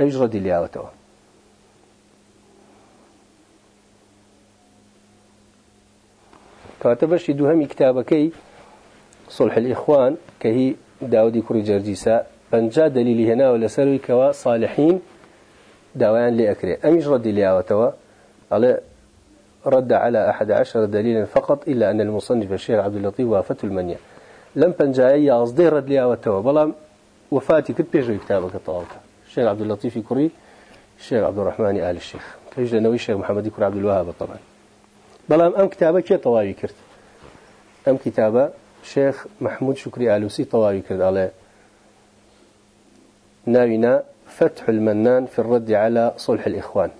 أجرد الياوته كاتبش دوهم كتابكي صلح الإخوان كهي داودي كوري جرجيسا. بنجا دليل هنا ولا سروي كوا صالحين داوان لأكري. أميش رد لياوتوا على رد على أحد عشر دليلا فقط إلا أن المصنف الشيخ عبد اللطيف وافته المنيا. لم بنجاي أصدي رد لياوتوا بلا وفاتي كنت بيجري كتابك الطاوكة الشيخ عبد اللطيف كوري الشيخ عبد الرحمن آل الشيخ. كيش لنوي الشيخ محمد كوري عبد الوهاب طبعا. بلا أم كتابك كي طواوي كرت؟ أم كتابة شيخ محمود شكري آلوسي طواوي كرد على ناوينا فتح المنان في الرد على صلح الإخوان.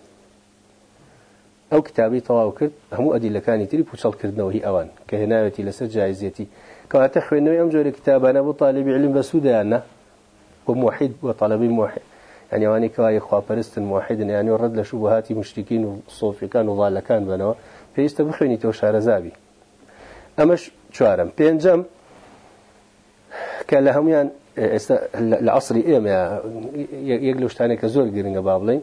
أو كرد هم أدلة كاني تري بوشل كردنا وهي أوان. كهنايتي لسر جائزيتي. كما تخوي أنه يمجر كتابنا أبو طالب علم بسودانا وموحد وطلبي موحد. يعني واني كواي إخوة برستن موحد يعني ورد لشبهات مشركين وصوفي كان وضال كان بنوا. فيستبخيني توشار زابي. أمش شوارم بينجم كان لهم يعني العصر إيما يقلوش تاني كزور قرنق بابلين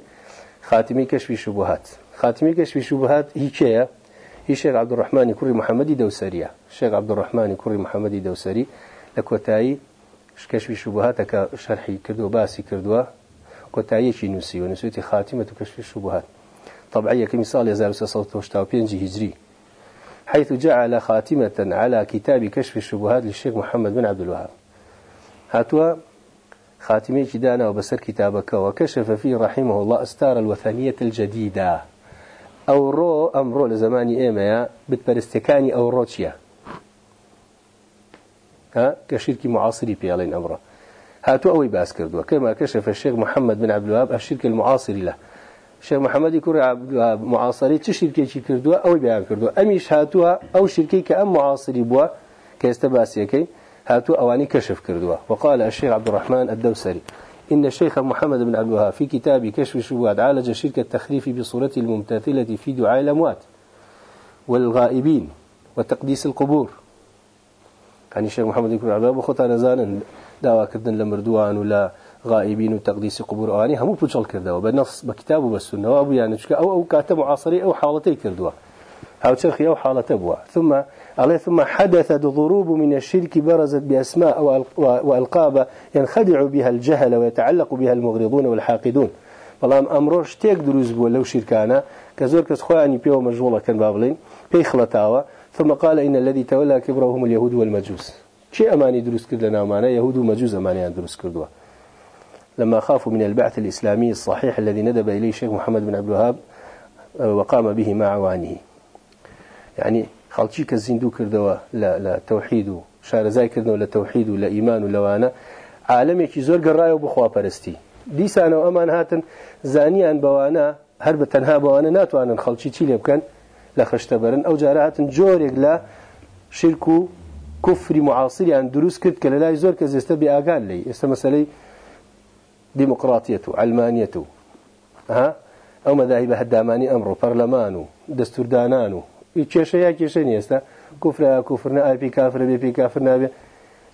خاتمي كشف شبهات خاتمي كشف شبهات هي كيا هي شيخ عبد الرحمن كوري محمدي دوسرية الشيخ عبد الرحمن كوري محمدي دوسري لكوتاي كشف شبهات كشرحي كردو باسي كردوا كوتاي شي نسي ونسيتي خاتمة كشف الشبهات طبعية كمثال يزال سصوت وشتاو بينجي هجري حيث جعل خاتمة على كتاب كشف الشبهات للشيخ محمد بن عبد الوهاب. هاتوا خاتمي جدانا وبسر كتابك وكشف فيه رحمه الله استار الوثنية الجديدة. أو رو أمرو لزماني إيميا بتبرستكاني أو روتشيا. ها؟ كشركة معاصري بيالين أمره. هاتوا أوي بأس كردوا. كما كشف الشيخ محمد بن عبد الوهاب الشركة المعاصري له. شيخ محمد يكون عبد معاصري تشركة شي كردوا أوي بيان كردوا أميش هاتوا أو شركة كأم معاصري بوا كيستباسيكي هاتوا أواني كشف كردوا وقال الشيخ عبد الرحمن الدوسري إن الشيخ محمد بن عبد الوهاب في كتاب كشف الشبهات عالج شرك التخريف بصورته الممتثلة في دعاء الأموات والغائبين وتقديس القبور. يعني الشيخ محمد بن عبد الوهاب خطا نزانا دعوة كردن لمردوان ولا غائبين وتقديس قبور أواني همو بجل كردوا بنص بكتابه بالسنة وأبو يعني أو أو كاتب معاصري أو حالتي كردوا هاو ترخي أو حالة أبوا ثم عليه ثم حدثت ضروب من الشرك برزت بأسماء وألقاب ينخدع بها الجهل ويتعلق بها المغرضون والحاقدون بەڵام ئەمڕۆ شتێک دروست بووە لەو شیرکانە کە زۆر کەس خۆیانی پێوە مەژوڵە کەن با بڵین. پێی خڵەتاوە. ثم قال إن الذي تولى كبرهم اليهود والمجوس. شيء أماني دروس كرد لنا أمانة يهود ومجوس أماني دروس كردوا لما خافوا من البعث الإسلامي الصحيح الذي ندب إليه الشيخ محمد بن عبد الوهاب وقام به مع عوانه يعني خەڵکی کە زیندوو کردەوە لە تەوحید و شارەزای کردنەوە لە تەوحید و لە ئیمان و لەوانە عالمێکی زۆر گەڕایەوە بخواپەرستی دیسانەوە ئەمان هاتن زانیان بەوانە هەر بە تەنها بەوانە ناتوانن خەڵکی چی لێ بکەن لە خشتەبەرن ئەو جارە هاتن جۆرێک لە شرک و کوفری معاصریان دروست کرد کە لە لای زۆر کە زێستە بێ ئاگان لی و علمانیەت و ئەو مەداهی بە هەدامانی ئەمڕۆ پەرلەمان و دەستوردانان و کێشە یا کێشە نیێستا کوفرە کوفرنە ئاپی کافرە بێ پێی کافر نابێ.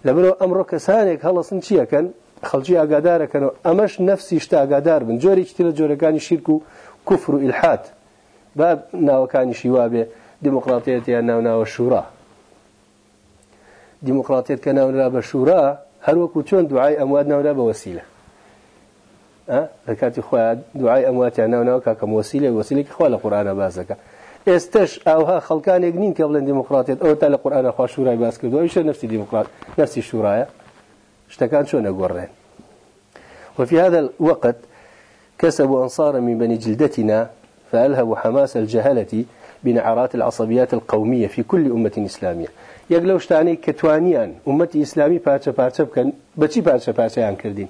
لەبەرەوە ئەمڕۆ کەسانێک هەڵەسن چیەکەن؟ خەڵکی ئاگادارەکەن ئەمەش نفسی شتا ئاگادار بن. جۆرێکی ترە جۆرەکانی شیرک و کوفر و ئیلحاد با ناوەکانی شیوا بێ دموکراتیت یان ناو ناوە شوورا دموکراتیت کە ناونرا بە شوورا هەروەکو چۆن دوعای ئەموات ناورا بە وەسیلە؟ لە کاتی خۆیان دوعای ئەمواتیان ناوناوە کاکەم وەسیلە وەسیلێکی خوا ئێستش ئەوها خەڵکانێک نین کە بڵێن دموکراتیت ئەو تا لە قورئانە خوا شوورای باس کردو ئەوش نفسی دموکرات نفسی شوورایە شتەکان چۆن نەگۆڕێن وفي هذا الوقت كسبوا أنصارا من بني جلدتنا فألهبوا حماس الجهلة بنعرات العصبيات القومية في كل أمة إسلامية. يقلو شتاني كتوانيان أمتي إسلامي بارشا بارشا بكن بچي بارشا بارشا عن كردين.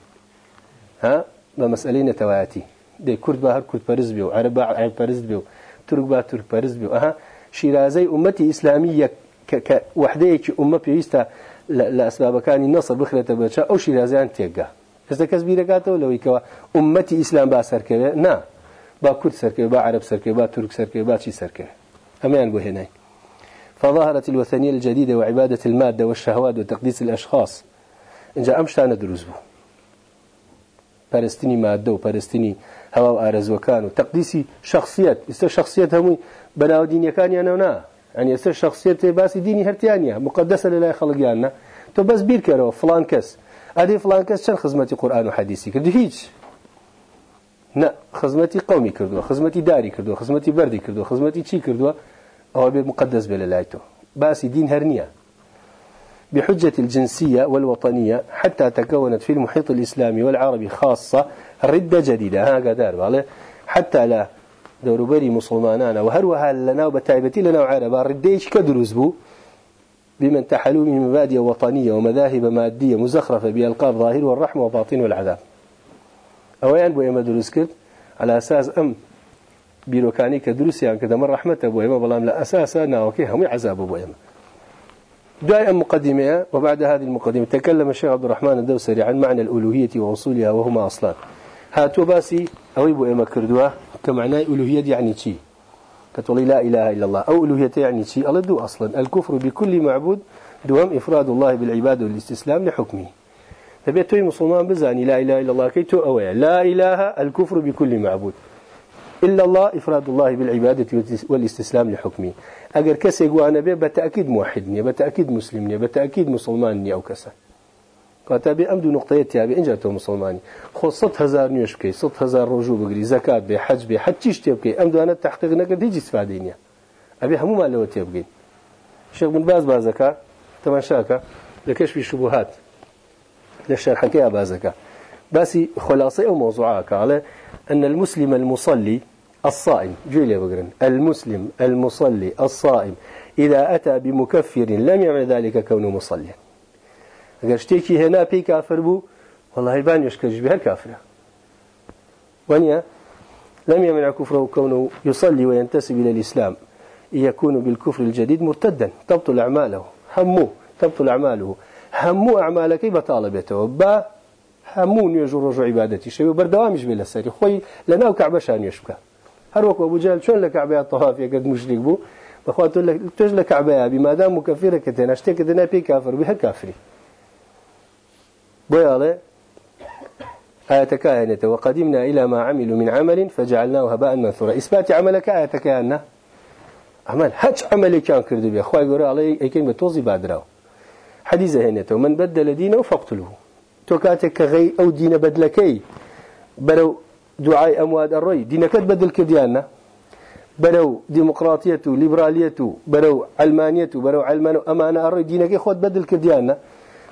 ها؟ بمسألة نتواتي دي كرد باهر كرد بارز بيو. عرب عرب بارز بيو. ترك با ترك بارز بيو. أها. شيرازي أمتي إسلامية كوحدة أمة بيستا لأسباب كان النصر بخرة بچا أو شيرازيان تيقا. ئێستا کەس بیرەکاتەوە لەوەی کەەوە عمەتی ئیسلام با سەرکەوێ نا. با کورد سەرکەوێ با عرب سەرکەوێ با تورک سەرکەوێ با چی سەرکەوێ ئەمەیان بۆ هێنای فظهرت الوثنية الجديدة وعبادة المادة والشهوات وتقديس الأشخاص. إن جاء أمشتان دروز بو. پرستنی ماده و پرستنی هوا و ئارەزوەکان و تەقدیسی شخصیت ئێستا شخصیت هەمووی بەناو نا. ئەنی ئێستا شخصیت باسی دینی هەرتیانە مقدسە لە لای خەڵگیانە تۆ بەس بیرکەرەوە فلان کەس. ئەدی فلان کەس چەند خزمەتی قورآن و حەدیسی کردو هیچ. نه خزمەتی قومی کردووە خزمەتی داری کردووە خزمەتی بەردی کردووە خزمەتی چی کردووە؟ ئەوە بێ مقدس بێ لە باسی دین هەر نییە. بحجة الجنسية والوطنية حتى تكونت في المحيط الإسلامي والعربي خاصة ردة جديدة. قدار بالي حتى لا دوربري مسلمانان وهروها لنا وبتايبتي لنا وعربا رديش كدروز بو بمن تحلوا من مبادئ وطنية ومذاهب مادية مزخرفة بألقاب ظاهر والرحمة وباطن والعذاب. أويان بو إما دروس كرت على أساس أم بيروكاني كدروس يعني كده من رحمة أبو إما بلام لا أساسا ناوكي هم عذاب أبو إما. دائما مقدمة وبعد هذه المقدمة تكلم الشيخ عبد الرحمن الدوسري عن معنى الألوهية وأصولها وهما أصلان. هاتوا باسي أو يبو إما كردوا كمعنى ألوهية يعني شيء كتقول لا إله إلا الله. أو ألوهية يعني شيء الله دو أصلا. الكفر بكل معبود دوام إفراد الله بالعبادة والاستسلام لحكمه. تبي توي مسلمان بزاني لا إله إلا الله كي تو أويا لا إله الكفر بكل معبود. إلا الله إفراد الله بالعبادة والاستسلام لحكمه. أجر كسي وأنا به بتأكيد موحدني بتأكيد مسلمني بتأكيد مسلمانني أو كسا قاتبي أمدو نقطة تيابي إنجا تو مسلماني. خو صد هزار نيوش بكي صد هزار رجوع بقري زكاة بي حج بي حج تيش تيبكي أمدو أنا التحقيق نقد هيجي استفادينيا أبي همو ما لو تيبقين شيخ بن باز بازكا تمام شاكا لكشف الشبهات للشرح كيا بازكا. باسي خلاصة موضوعك على أن المسلم المصلي الصائم جيلي بقرن المسلم المصلي الصائم إذا أتى بمكفر لم يعمل ذلك كونه مصليا. ئەگەر شتێکی هێنا پێی کافر بوو والله بان يشكرج بها الكافرة ونيا لم يمنع كفره كونه يصلي وينتسب إلى الإسلام يكون بالكفر الجديد مرتدا تبطل أعماله همه تبطل أعماله. همو أعمالك بطالبته با همو نيجو رجوع عبادتي شيء بردوامش بلا سري خوي لنا وكعبة شان يشبكه. هر وقت أبو جهل شون لك عباية الطواف يقد مشرك بو؟ بخوات لك تجلك لك عباية بما دام مكفرة كتنا اشتك دنا بي كافر بها كافري. بيالي آية كاهنة وقدمنا إلى ما عملوا من عمل فجعلناه هباء منثورا. إثبات عملك آية كاهنة. عمل هج عملي كان كردو بي. أخوة يقول علي أي كلمة توزي بادراو هنا ومن بدل دينه فاقتله تو كاتك غي أو دين بدلكي. برو دعاء أمواد الري دينك بدل كديانا. برو ديمقراطية ليبرالية برو علمانية برو علمان أمانة الري دينك خود بدل كديانا.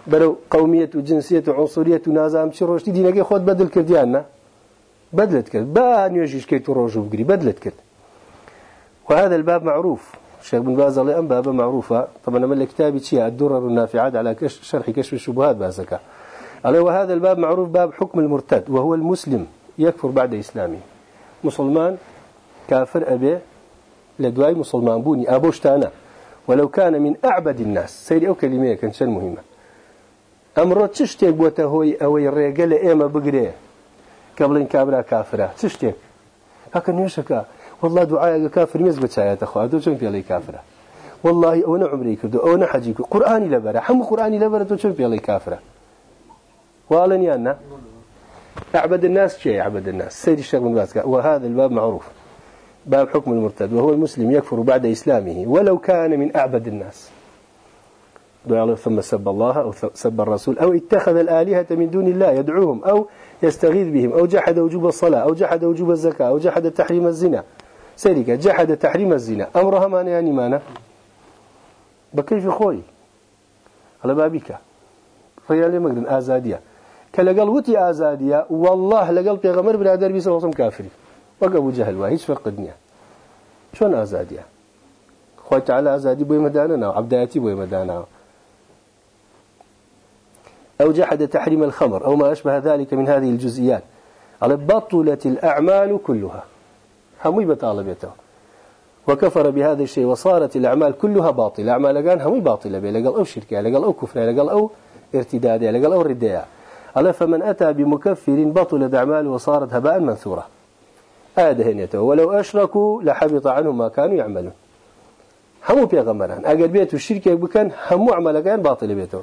برو قومية وجنسية وعنصرية ونازام شروش دينك خود بدل كرديانا بدلت كرد با نيوجيش كي تروجو بقري. بدلت كرد وهذا الباب معروف. الشيخ بن باز الله باب معروفة. طبعا من الكتاب شيء. الدرر النافعات على شرح كشف الشبهات بازكا عليه وهذا الباب معروف. باب حكم المرتد. وهو المسلم. يكفر بعد إسلامه مسلمان كافر أبي لدواي مسلمان بوني. أبوشتانا ولو كان من أعبد الناس. سيدي أو كلمة كان مهمة. هۆی ئەوەی ڕێگە لە ئێمە بگرێ کە بڵین کابرا کافرە چ شتێک هەکە نوێشەکە والله دوعاەکە کافر مێز بچایەتە خوا تۆ چۆن پێڵی کافرە والله عمری کردو ئەوە حەجی کرد قورآانی لەبەرە هەموو قورآانی لەبەرە تۆ چۆن پێڵی کافرە والن يانا أعبد الناس شيء أعبد الناس. سيد الشيخ بن باز وهذا الباب معروف. باب حكم المرتد وهو المسلم يكفر بعد إسلامه ولو كان من أعبد الناس. ثم سب الله أو سب الرسول أو اتخذ الآلهة من دون الله يدعوهم أو يستغيث بهم أو جحد وجوب الصلاة أو جحد وجوب الزكاة أو جحد تحريم الزنا. سيرك جحد تحريم الزنا. أمرها ما يعني مانا بكيف خوي على بابك. ريالي مقرن آزادية. كلقل وتي آزادية والله لقل بيغمر برادر بيسا وصم كافري وقبو جهل واهيش فقدنيا شون آزادية خوي تعالى آزادي بوي مدانا وعبداتي بوي مدانا أو جحد تحريم الخمر أو ما أشبه ذلك من هذه الجزئيات. على بطلت الأعمال كلها. همي بطالبته وكفر بهذا الشيء وصارت الأعمال كلها باطلة. أعمال كان همي باطلة لقال أو شركة لقال أو كفر لقال أو ارتداد لقال أو رداء على فمن أتى بمكفر بطلت أعماله وصارت هباء منثورة. هذا هنيته ولو أشركوا لحبط عنهم ما كانوا يعملون. همو بيغمران أقل بيته الشركة بكان همو عمل كان باطل بيته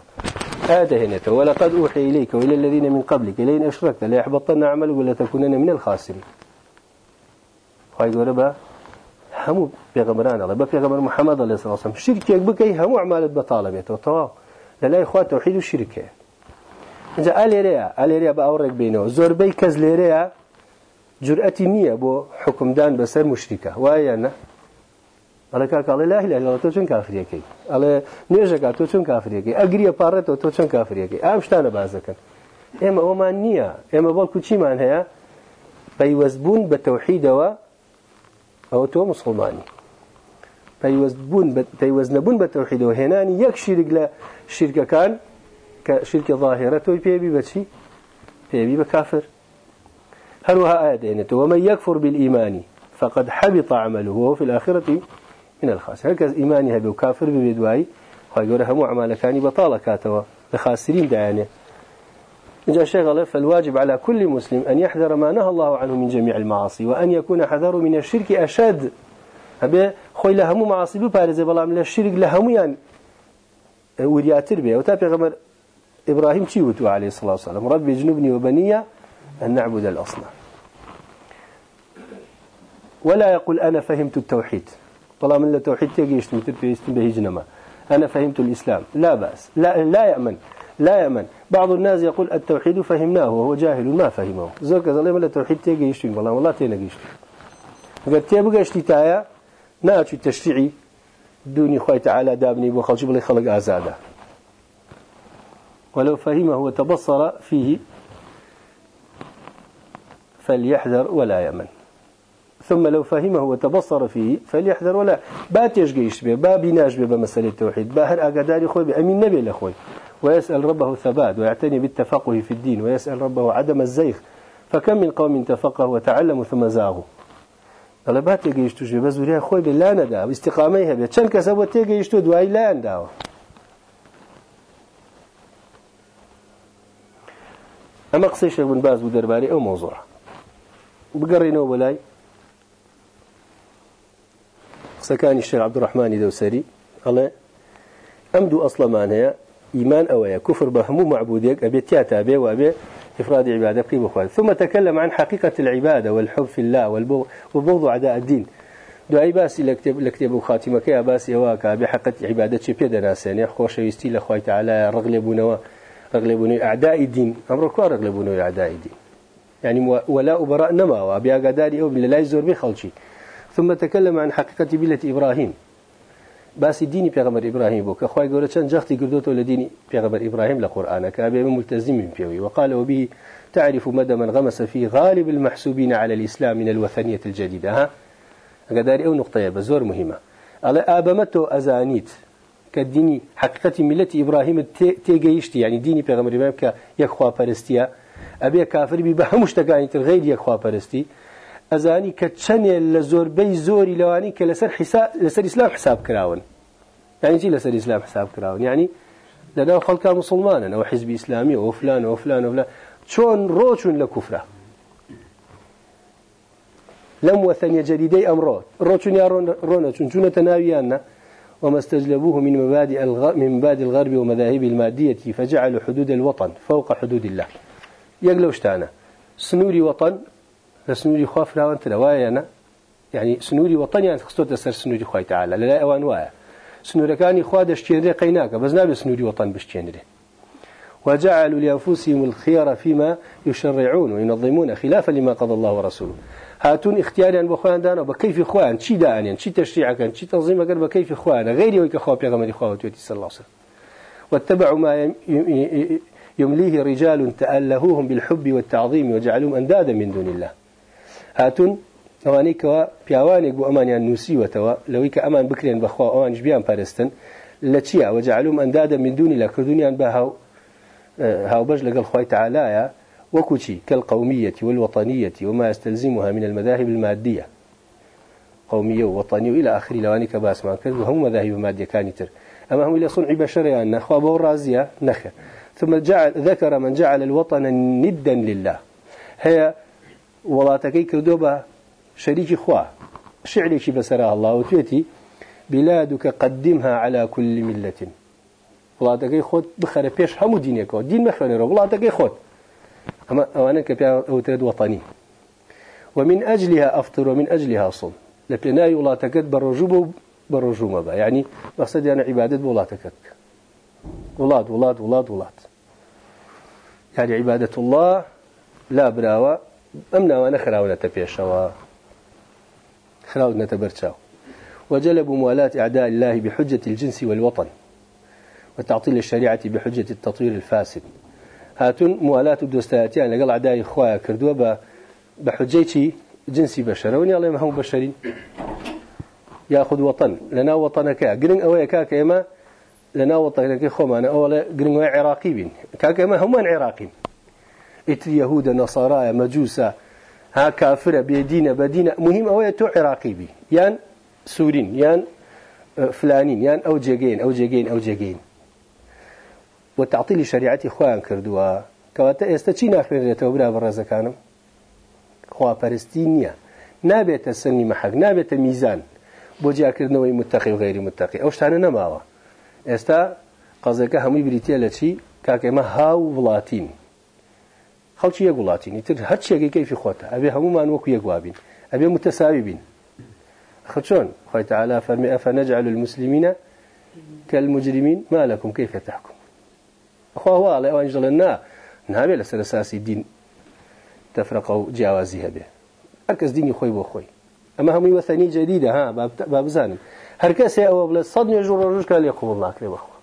هذا هنيته ولقد أوحي إليك وإلى الذين من قبلك لين أشركت لا يحبطن عملك ولا تكونن من الخاسرين. خواهي قول با همو بيغمران الله بيغمر محمد عليه الصلاة والسلام شركة بكي همو عمالة بطالة بيته لا إخوة توحيد اینجا ئەلێرەیە ئەلێرەیە بە ئەوڕێک بینەوە. زۆربەی کەس لێرەیە جورئەتی نییە بۆ حکمدان بەسەر مشتیکە وایە نە ئەڵە کاکڵی لا هیلا لەڵە تۆ چون کافریەکەی؟ ئەڵێ نوێژەکە تۆ چون کافریەکەی؟ ئەگریە پارڕێتەوە تۆ چەند کافریەکەی؟ ئام شتانە بازەکەن. ئێمە ئەومان نییە. ئێمە بەڵکو چیمان هەیە؟ پەیوەستبوون بە تەوحیدەوە ئەوە تۆ مسلمانی. پەیوەستبوون پەیوەست نەبوون بە تەوحیدەوە. هێنانی یەک شیرک لە شیرکەکان شرك كشركة ظاهرة بيبي بشي بيبي بكافر هلوها آيات ومن يكفر بالإيمان فقد حبط عمله وهو في الآخرة من الخاسر هكذا إيماني هبه وكافر ببدواي خواهي هم أعمال كاني بطالة كاتوا لخاسرين دعاني. جاء الشيخ فالواجب على كل مسلم أن يحذر ما نهى الله عنه من جميع المعاصي وأن يكون حذر من الشرك أشد. هبه خوي لهم معاصي ببارزة بلا من الشرك لهم يعني ورياتر به وتابع غمر إبراهيم تيوتو عليه الصلاة والسلام؟ ربي جنبني وبني أن نعبد الأصنام. ولا يقول أنا فهمت التوحيد. طالما من التوحيد تيجيش مثل في بهجنما أنا فهمت الإسلام. لا بأس. لا لا يأمن. لا يأمن. بعض الناس يقول التوحيد فهمناه وهو جاهل ما فهمه. زوج كذا من التوحيد تيجيش والله والله تيجيش قد تيبقى اشتتايا ناتش التشريعي دوني خوي تعالى دابني بلي خلق آزاده. ولو فهمه وتبصر فيه فليحذر ولا يأمن. ثم لو فهمه وتبصر فيه فليحذر ولا بات يشقيش به باب يناش به بمسألة التوحيد. باهر أقداري خوي بأمين نبي لأخوي ويسأل ربه الثبات ويعتني بالتفقه في الدين ويسأل ربه عدم الزيغ. فكم من قوم تفقه وتعلموا ثم زاغوا. قال بات يجيشتو شو بس وريها خوي بالله ندا استقاميها به كان كسبوا تيجيشتو دواي لا نداو أما قصي شيخ بن باز ودرباري أو موضوع. بقرينه ولاي سكاني الشيخ عبد الرحمن دوسري. الله. أمدو أصلا معناها إيمان أويا. كفر بهمو معبوديك. أبي تياتا وأبي إفراد عبادة كيف أخوان ثم تكلم عن حقيقة العبادة والحب في الله والبغض عداء الدين. دعي باسي لكتب لكتب خاتمك يا باسي واكا بحقة عبادة شي بيد ناس يعني خوش يستي لخوي تعالى. رغلبونا رغلبونا أعداء الدين أمر كوا رغلبونا أعداء الدين يعني ولا أبراء نما وأبي قداري أو لا يزور بخلشي ثم تكلم عن حقيقة ملة إبراهيم. باس ديني بيغمر إبراهيم أخوي يقول كان جختي قردوته لديني بيغمر إبراهيم لقرآن. كأبي ملتزم فيه وقال وبه تعرف مدى من غمس في غالب المحسوبين على الإسلام من الوثنية الجديدة. ها؟ قداري أو نقطة بزور مهمة. على آبمته أزانيت. كديني حقيقة ملة إبراهيم تيجيشتي يعني ديني بيغمر إبراهيم كيخوا فرستيا أبي كافر ببهمش تقاني غير يخوا فرستي ئەزانی کە چەندێ لە زۆربەی زۆری لەوانی کە لەسەر لەسەر ئیسلام حساب کراون یعنی چی لەسەر ئیسلام حساب کراون یعنی لەناو خەڵکا مسلمانن ئەو حیزبی ئیسلامی ئەو فلان ئەو فلان و فلان. ڕۆچون لە کوفرە لەم وەثەنیە جەریدەی ئەمڕۆ ڕۆچون یا ڕۆنە چون چونەتە ناویاننا وما استجلبوه من مبادئ من مبادئ الغرب ومذاهب المادية فجعلوا حدود الوطن فوق حدود الله. يقلوش تانا؟ سنوري وطن لسنوري لا وانت رواية يعني سنوري وطن يعني خصوصا سر سنوري خوي تعالى لا أوان وايا. سنوري كان يخواد اشتينري قيناك بس نابي سنوري وطن بشتينري وجعلوا لأنفسهم الخيار فيما يشرعون وينظمون خلافا لما قضى الله ورسوله. هاتون اختياريان بخوان دانا بكيف خوان چی دانيان چی تشريع كان چی تنظيم كان بكيف خوان غير ويك خوا بيغمر خوا وتوتي صلى الله عليه وسلم واتبعوا ما يمليه رجال تألهوهم بالحب والتعظيم وجعلوهم أندادا من دون الله. هاتون ئەوانەی کەوا پیاوانێک بۆ ئەمانیان نووسیوەتەوە. لەوەی کە ئەمان بکرێن بەخوا ئەوانش بیان پەرستن. لە چیە وەجعلوم ئەندادە من دونی لە کردوونیان بە هاو هاوبەش لەگەڵ خی تعالایە وكوشي كالقومية والوطنية وما يستلزمها من المذاهب المادية. قومية ووطنية إلى آخر لواني كباس ما كذب. وهم مذاهب مادية كانتر. أما هم إلى صنع بشرية أن أخوة رازية نخ. ثم جعل ذكر من جعل الوطن ندا لله. هي ولاتكي كردوبة شريك خوا شعري بسرها الله وتيتي بلادك قدمها على كل ملة. وڵاتەکەی خۆت بخەرە پێش هەموو دینێکەوە دین مەخوێنەرەوە وڵاتەکەی خۆت ئەوانە کە پیا ئەوترێت وەتەنی ومن أجلها أفطر ومن أجلها لبناي وڵاتەکەت بە ڕۆژوو بە بە ڕۆژومە بە ینی بەسەدیانە عیبادت بۆ وڵاتەکەت وڵات وڵات وڵات وڵات يعني عبادة الله لا براوة. أم ناوانە خراونەتە پێشەوە خراونەتە بەرچاو وجلبوا موالاة أعداء الله بحجة الجنس والوطن. وتعطيل الشريعة بحجة التطوير الفاسد. هاتون موالات الدوستاتيان لقل عداي إخوايا كردوا بحجيتي جنسي بشر وني الله هم بشرين ياخذ وطن. لنا وطنك قرن أويا كاك إما لنا وطنك خمانا أولا قرن أويا عراقي بين كاك إما هم عراقين إتر يهود نصارى مجوسا ها كافرة بيدينة بدينة مهم أويا تو عراقي بي يان سورين يان فلانين يان أو جيجين أو جيجين أو جيجين وتعطيل شريعتي خوان كردوا. كواتا استچی ناخوێنێتەوە برا بەڕێزەکانم خواپەرستی نییە نابێتە سنی مەحەق نابێتە میزان بۆ جیاکردنەوەی متتەقی و غیری متتەقی ئەو شتانە نەماوە ئێستا قەزەکە هەمووی بریتە لە هاو وڵاتین خەڵکی یەک وڵاتینی تر هەر چێکی کەیفی خۆتە ئەبێ هەمومان وەکو یەکوابین ئەبێ متەساوی بین خچۆن خۆی تعالی فەرمی ئەفەنەجعل المسلمین كالمجرمين. ما لكم؟ كيف تحكم؟ خوا الله ئەوان ژڵێن نا نابێت لەسەر ساسی دین تەفرەقە و جیاوازی هەبێ هەرکەس دینی خۆی بۆ خۆی ئەمە هەمووی وەسەنی جدیدە ها با بزانم. هەر کەسێ ئەوە بڵێ سەد نوێژ ڕۆژکە لێ قوبڵ ناکرێ بەخوا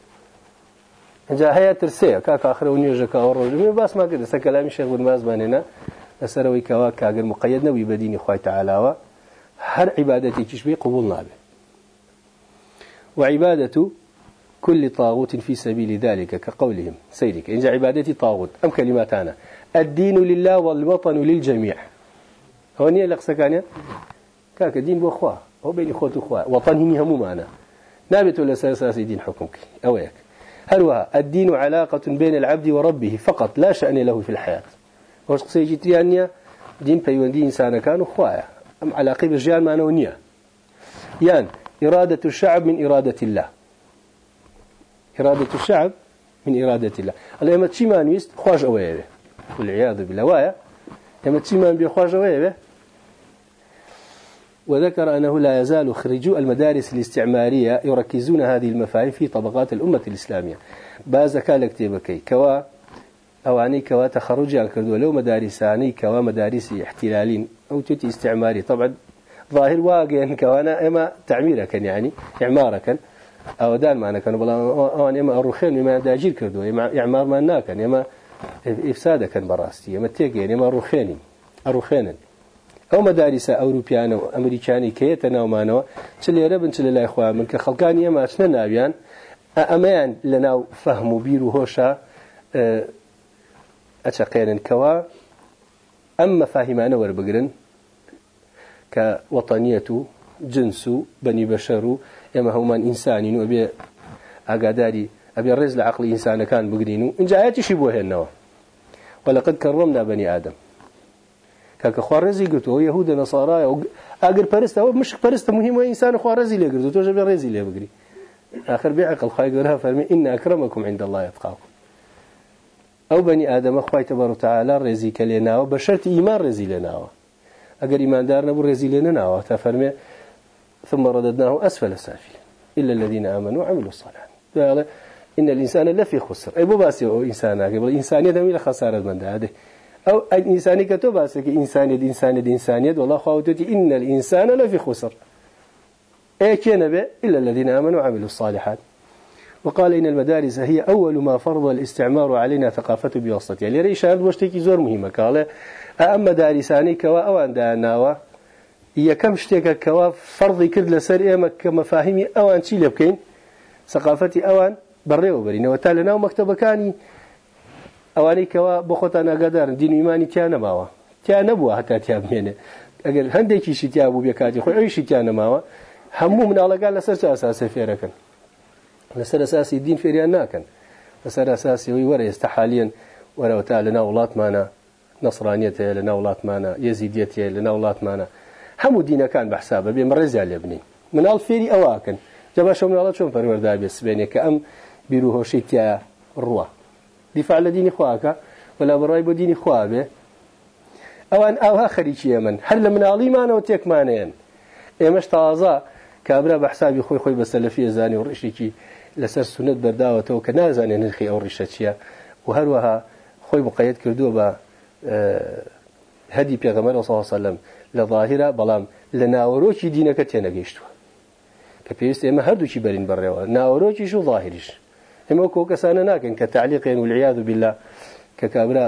اینجا هەیە ترسەیە کا کاخرە و نوێژەکە ئەو ڕۆژ. باسمان کرد سە کەلامی شێخ بن بازمانێنە لەسەرەوەی کەوا کاگەر مقەیەت نەبووی بە دینی خوای تعالاوە هەر عیبادەتێکیش بێ قوبڵ نابێت وعبادة كل طاغوت في سبيل ذلك كقولهم. سيرك إن عبادتي طاغوت أم كلماتنا الدين لله والوطن للجميع. هوني لقسكانيا كاك الدين بو هو بين خوت أخوة. وطن همو معنا نابت ولا ساسي دين حكمك؟ أويك. هل الدين علاقة بين العبد وربه فقط لا شأن له في الحياة. وش قصيجي تيانيا دين بيوندي إنسان كان أخوة. أم علاقة بجيان ما نونيا. يان إرادة الشعب من إرادة الله. إرادة الشعب من إرادة الله. تشي ما نويست خواج أويه والعياذ بالله. وايا. تشي ما نبي خواج أويه وذكر أنه لا يزال خريجو المدارس الاستعمارية يركزون هذه المفاهيم في طبقات الأمة الإسلامية. باز كالك تيبكي. كوا أواني كوا تخرج عن كردو لو مدارساني كوا مدارس احتلالين. أو تتي استعماري. طبعا ظاهر واقع كوانا إما تعميرا يعني إعمارا كان ئەوەدان مانەکەن بەڵام ئەوان ئێمە ئەڕوخێن ئێمە داگیر کردووە. ئەعمارمان ناکەن. ئێمە ئیفسا دەکەن بەڕاستی. ئەمە تێگەین ئێمە ڕوخێنین. ئەڕوخێنن ئەو مەداریسە ئەوروپیانە و ئەمریکانی کەیەتە ناومانەوە چ لێرە بن چ لە لای خوا من کە خەڵکانی ئێمە ئەچنە ناویان. ئەمەیان لە ناو فەهم و بیر و هۆشە ئەچەقێنن کەوە ئەم مەفاهیمانە وەربگرن کە وەتەنیەت و جنس و بەنی بەشەر و ئێمە هەومان ئینسانین و ئەبێ ئاگاداری ئەبێ ڕێز لە عقلی ئینسانەکان بگرین و اینجایەتیشی بۆ هێنەوە وەلقد کەڕۆمنا بەنی ئادەم کاکە خوارەزی گرتوەوە یهودە نەسارایە و ئاگر پەرستەوە مشک پەرستە مهمە ئینسان خوارەزی لێ گرتو تۆژە بێ ڕێزی لێ بگری آخر بعقل خواهي قولها فرمي إن أكرمكم عند الله يتقاكم. أو بني آدم أخوي تبارك وتعالى رزي كلينا وبشرت إيمان رزي لنا. أجر إيمان دارنا برزي لنا تفرمي ثم رددناه أسفل سافلين. إلا الذين آمنوا وعملوا الصالحات. إن الإنسان لفي خسر. أي بو باسي أو إنسان قبل إنسانية دمي خسارة من هذا أو الإنسان كتو باسي إنسانية إنسانية إنسانية والله خاوتتي إن الإنسان لفي خسر. أي كان إلا الذين آمنوا وعملوا الصالحات. وقال إن المدارس هي أول ما فرض الاستعمار علينا ثقافة بواسطة. يعني ريش هذا وشتكي زور مهمة. قال أما دارساني كوا أوان داناوا یەکەم شتێکە کەوا فەرضی کرد لەسەر ئێمە کە مەفاهیمی ئەوان چی لێ بکەین؟ سەقافەتی ئەوان بەڕێوە بەرینەوە تا لەناو مەکتتەبەکانی ئەوانەی کەوا بۆ خۆتان ئاگادارن دین ایمانی تیا نەماوە. تیا نەبووە هەتا تیا بمێنێ ئەگەر هەندێکیشی تیا بوو بێکاتی خۆی ئەویشی تیا نەماوە هەموو مناڵەکان لەسەر چه ئەساسە فێرەکەن؟ لەسەر ئەساسی دین فێریان ناکەن. لەسەر ئەساسی ئەوی وەرە ئێستا حالیان وەرەوە تا لەناو وڵاتمانە نەسرانیت هەیە لەناو وڵاتمانە یەزیدیت هەیە لەناو وڵاتمانە هەموو دینەکان بەحسابە بێ مەڕێزیان لێ بنین مناڵ فێری ئەواکەن جەبا شە مناڵە چۆن پەروەردا بێ سبێنێ کە ئەم بیرروهۆشی تیا ڕوە. دیفاع لە دینی خواکە ولا بڕای بۆ دینی خوابێ ئەوان خەریکی من. هەر لە مناڵیمانەوە تێکمانەیەن. ئێمەش تازە کابرا بە حسابی خۆی خۆی بە سەلفی زانی و ڕیشێکی لەسەر سونت بەرداوەتەوە کە نازانێن نرخی ئەو ڕیشە چییە و هەروەها خۆی بقەت کردووە بە هەدی پێغەمەر سەلم لە ظاهرە بەڵام لە ناوەڕۆکی دینەکە تێنەگەیشتووە. کە پێویست ئێمە هەردووکی بەرین بڕێەوە ناوەڕۆکیش و ظاهریش. ئێمە کۆ کەسانە ناکەن کە تعلیقێن والعیاذ بالله کە کابرا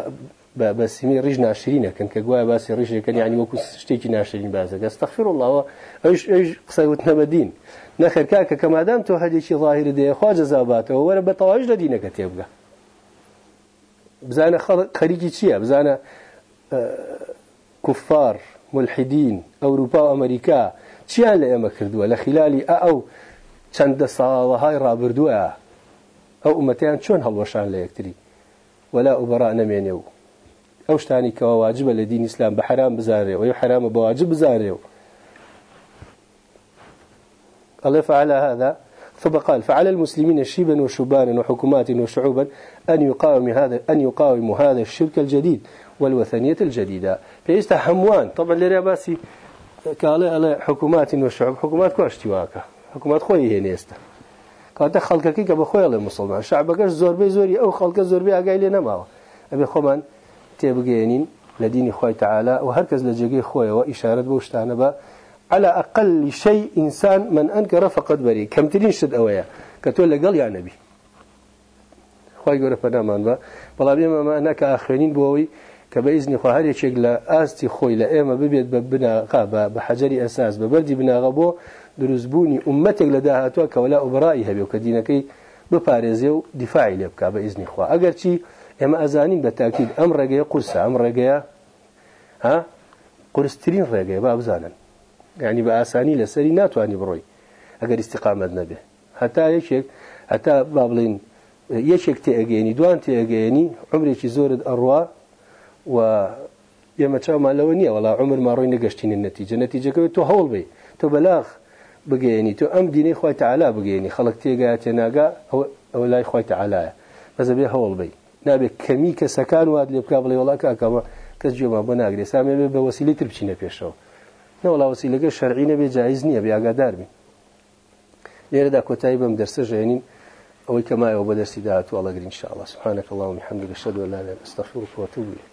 بە سیمی ڕیژ ناشرینەکەن کە گوایە باسی ڕیژەکەن ینی وەکو شتێکی ناشرین بازەکە. استەغفر اللهەوە ئەوش ئەوش قسەی وتنە بەدین نەخێر کاکە کە مادام تۆ هەدێکی ظاهر دەیە خوا جەزاباتەوە وەرە بە تەواوش لە دینەکە تێبگە بزانە خەریکی چییە؟ بزانە کوفار ملحدین ئەوروپا و ئەمریکا چیان لە ئێمە کردووە لە خلالی ئەو چەندە ساڵەهای ڕابردووە ئەو ئومەتیان چۆن هەڵوەشان ولا ئوبەڕا نەمێنێ و. ئەو شتانی کەەوە واجبە لە دین ئیسلام بە حرام بزارێ و الله فعل هذا. ثم قال فعلى المسلمين شيبا وشبانا وحكومات وشعوبا أن يقاوم هذا أن يقاوموا هذا الشرك الجديد والوثنية الجديدة. حموان طبعا لريا باسي قال على حكومات وشعوب حكومات كواشتي واكا حكومات خوي هي نيستا کاتە خەڵکەکەی کە بەخۆی لە مسلمان. شعبەکەش زۆربەی زۆری ئەو خەڵکە زۆربەی ئاگای لێ نەماوە. ئەبێ خۆمان تێبگەێنین لە دینی خۆی تعالا و هەرکەس لە جێگەی خۆیەوە ئیشارەت بۆ شتانە بە على أقل شيء إنسان من أنكر فقد بري كم ترين شد أويا كتول لقل يا نبي خواهي قولة فنامان با بلا بيما ما أنك آخرين بووي كبإذن خواه هر يشيك لا آستي خوي لا إما ببيت ببنا غابة بحجري أساس ببردي بنا غابو دروستبوونی ئومەتێک لە داهاتوە کە ولا ئوبڕایی هەبێ و کە دینەکەی بپارێزێ و دیفاعی لێ بک بە ئیزنی خوا ئەگەر چی ئێمە ئەزانین بە تاکیید ئەم ڕێگەیە قورسە ئەم ڕێگەیە ها؟ قرسترین ڕێگەیە با بزانن یعنی بە ئاسانی لەسەری ناتوانانی بڕۆی ئەگەر استقامت نەبێ هەتا یەکێک هەتا با بڵین یەکێک تێئگەێنی دوان تێئگەێنی عمرێکی زۆرت ئەڕوا و ئێمە چاومان لەوە نییە وڵا عمر ماڕۆی نەگەشتینە نەتیجە. نەتیجەکەوێت تۆ هەوڵ بێ. تۆ بەلاغ بگەێنی تۆ ئەم دینەی خۆی تعالا بگەێنی خەڵک تێگا تێناگا ئەو لای خۆی تعالایە بەزە بێ هەوڵ بی نابێت کەمی کەسەکان وات لێ بکا بڵێ وڵا کاکەمە کەس جێما بۆ ناگرێ. سامێ بێ بە وەسیلی تر بچینە پێشەوە. نەوەڵا وەسیلەکە شەرعی نەبێ جایز نییە بێ ئاگادار بین. لێرەدا کۆتایی بەم دەرسە ژێنین. ئەوەی کەمایەوە بە دەرسی داهاتوو ئەڵەگرین شاء الله. سبحانك اللهم وبحمدك اشهد ان لا اله الا انت استغفرك واتوب اليك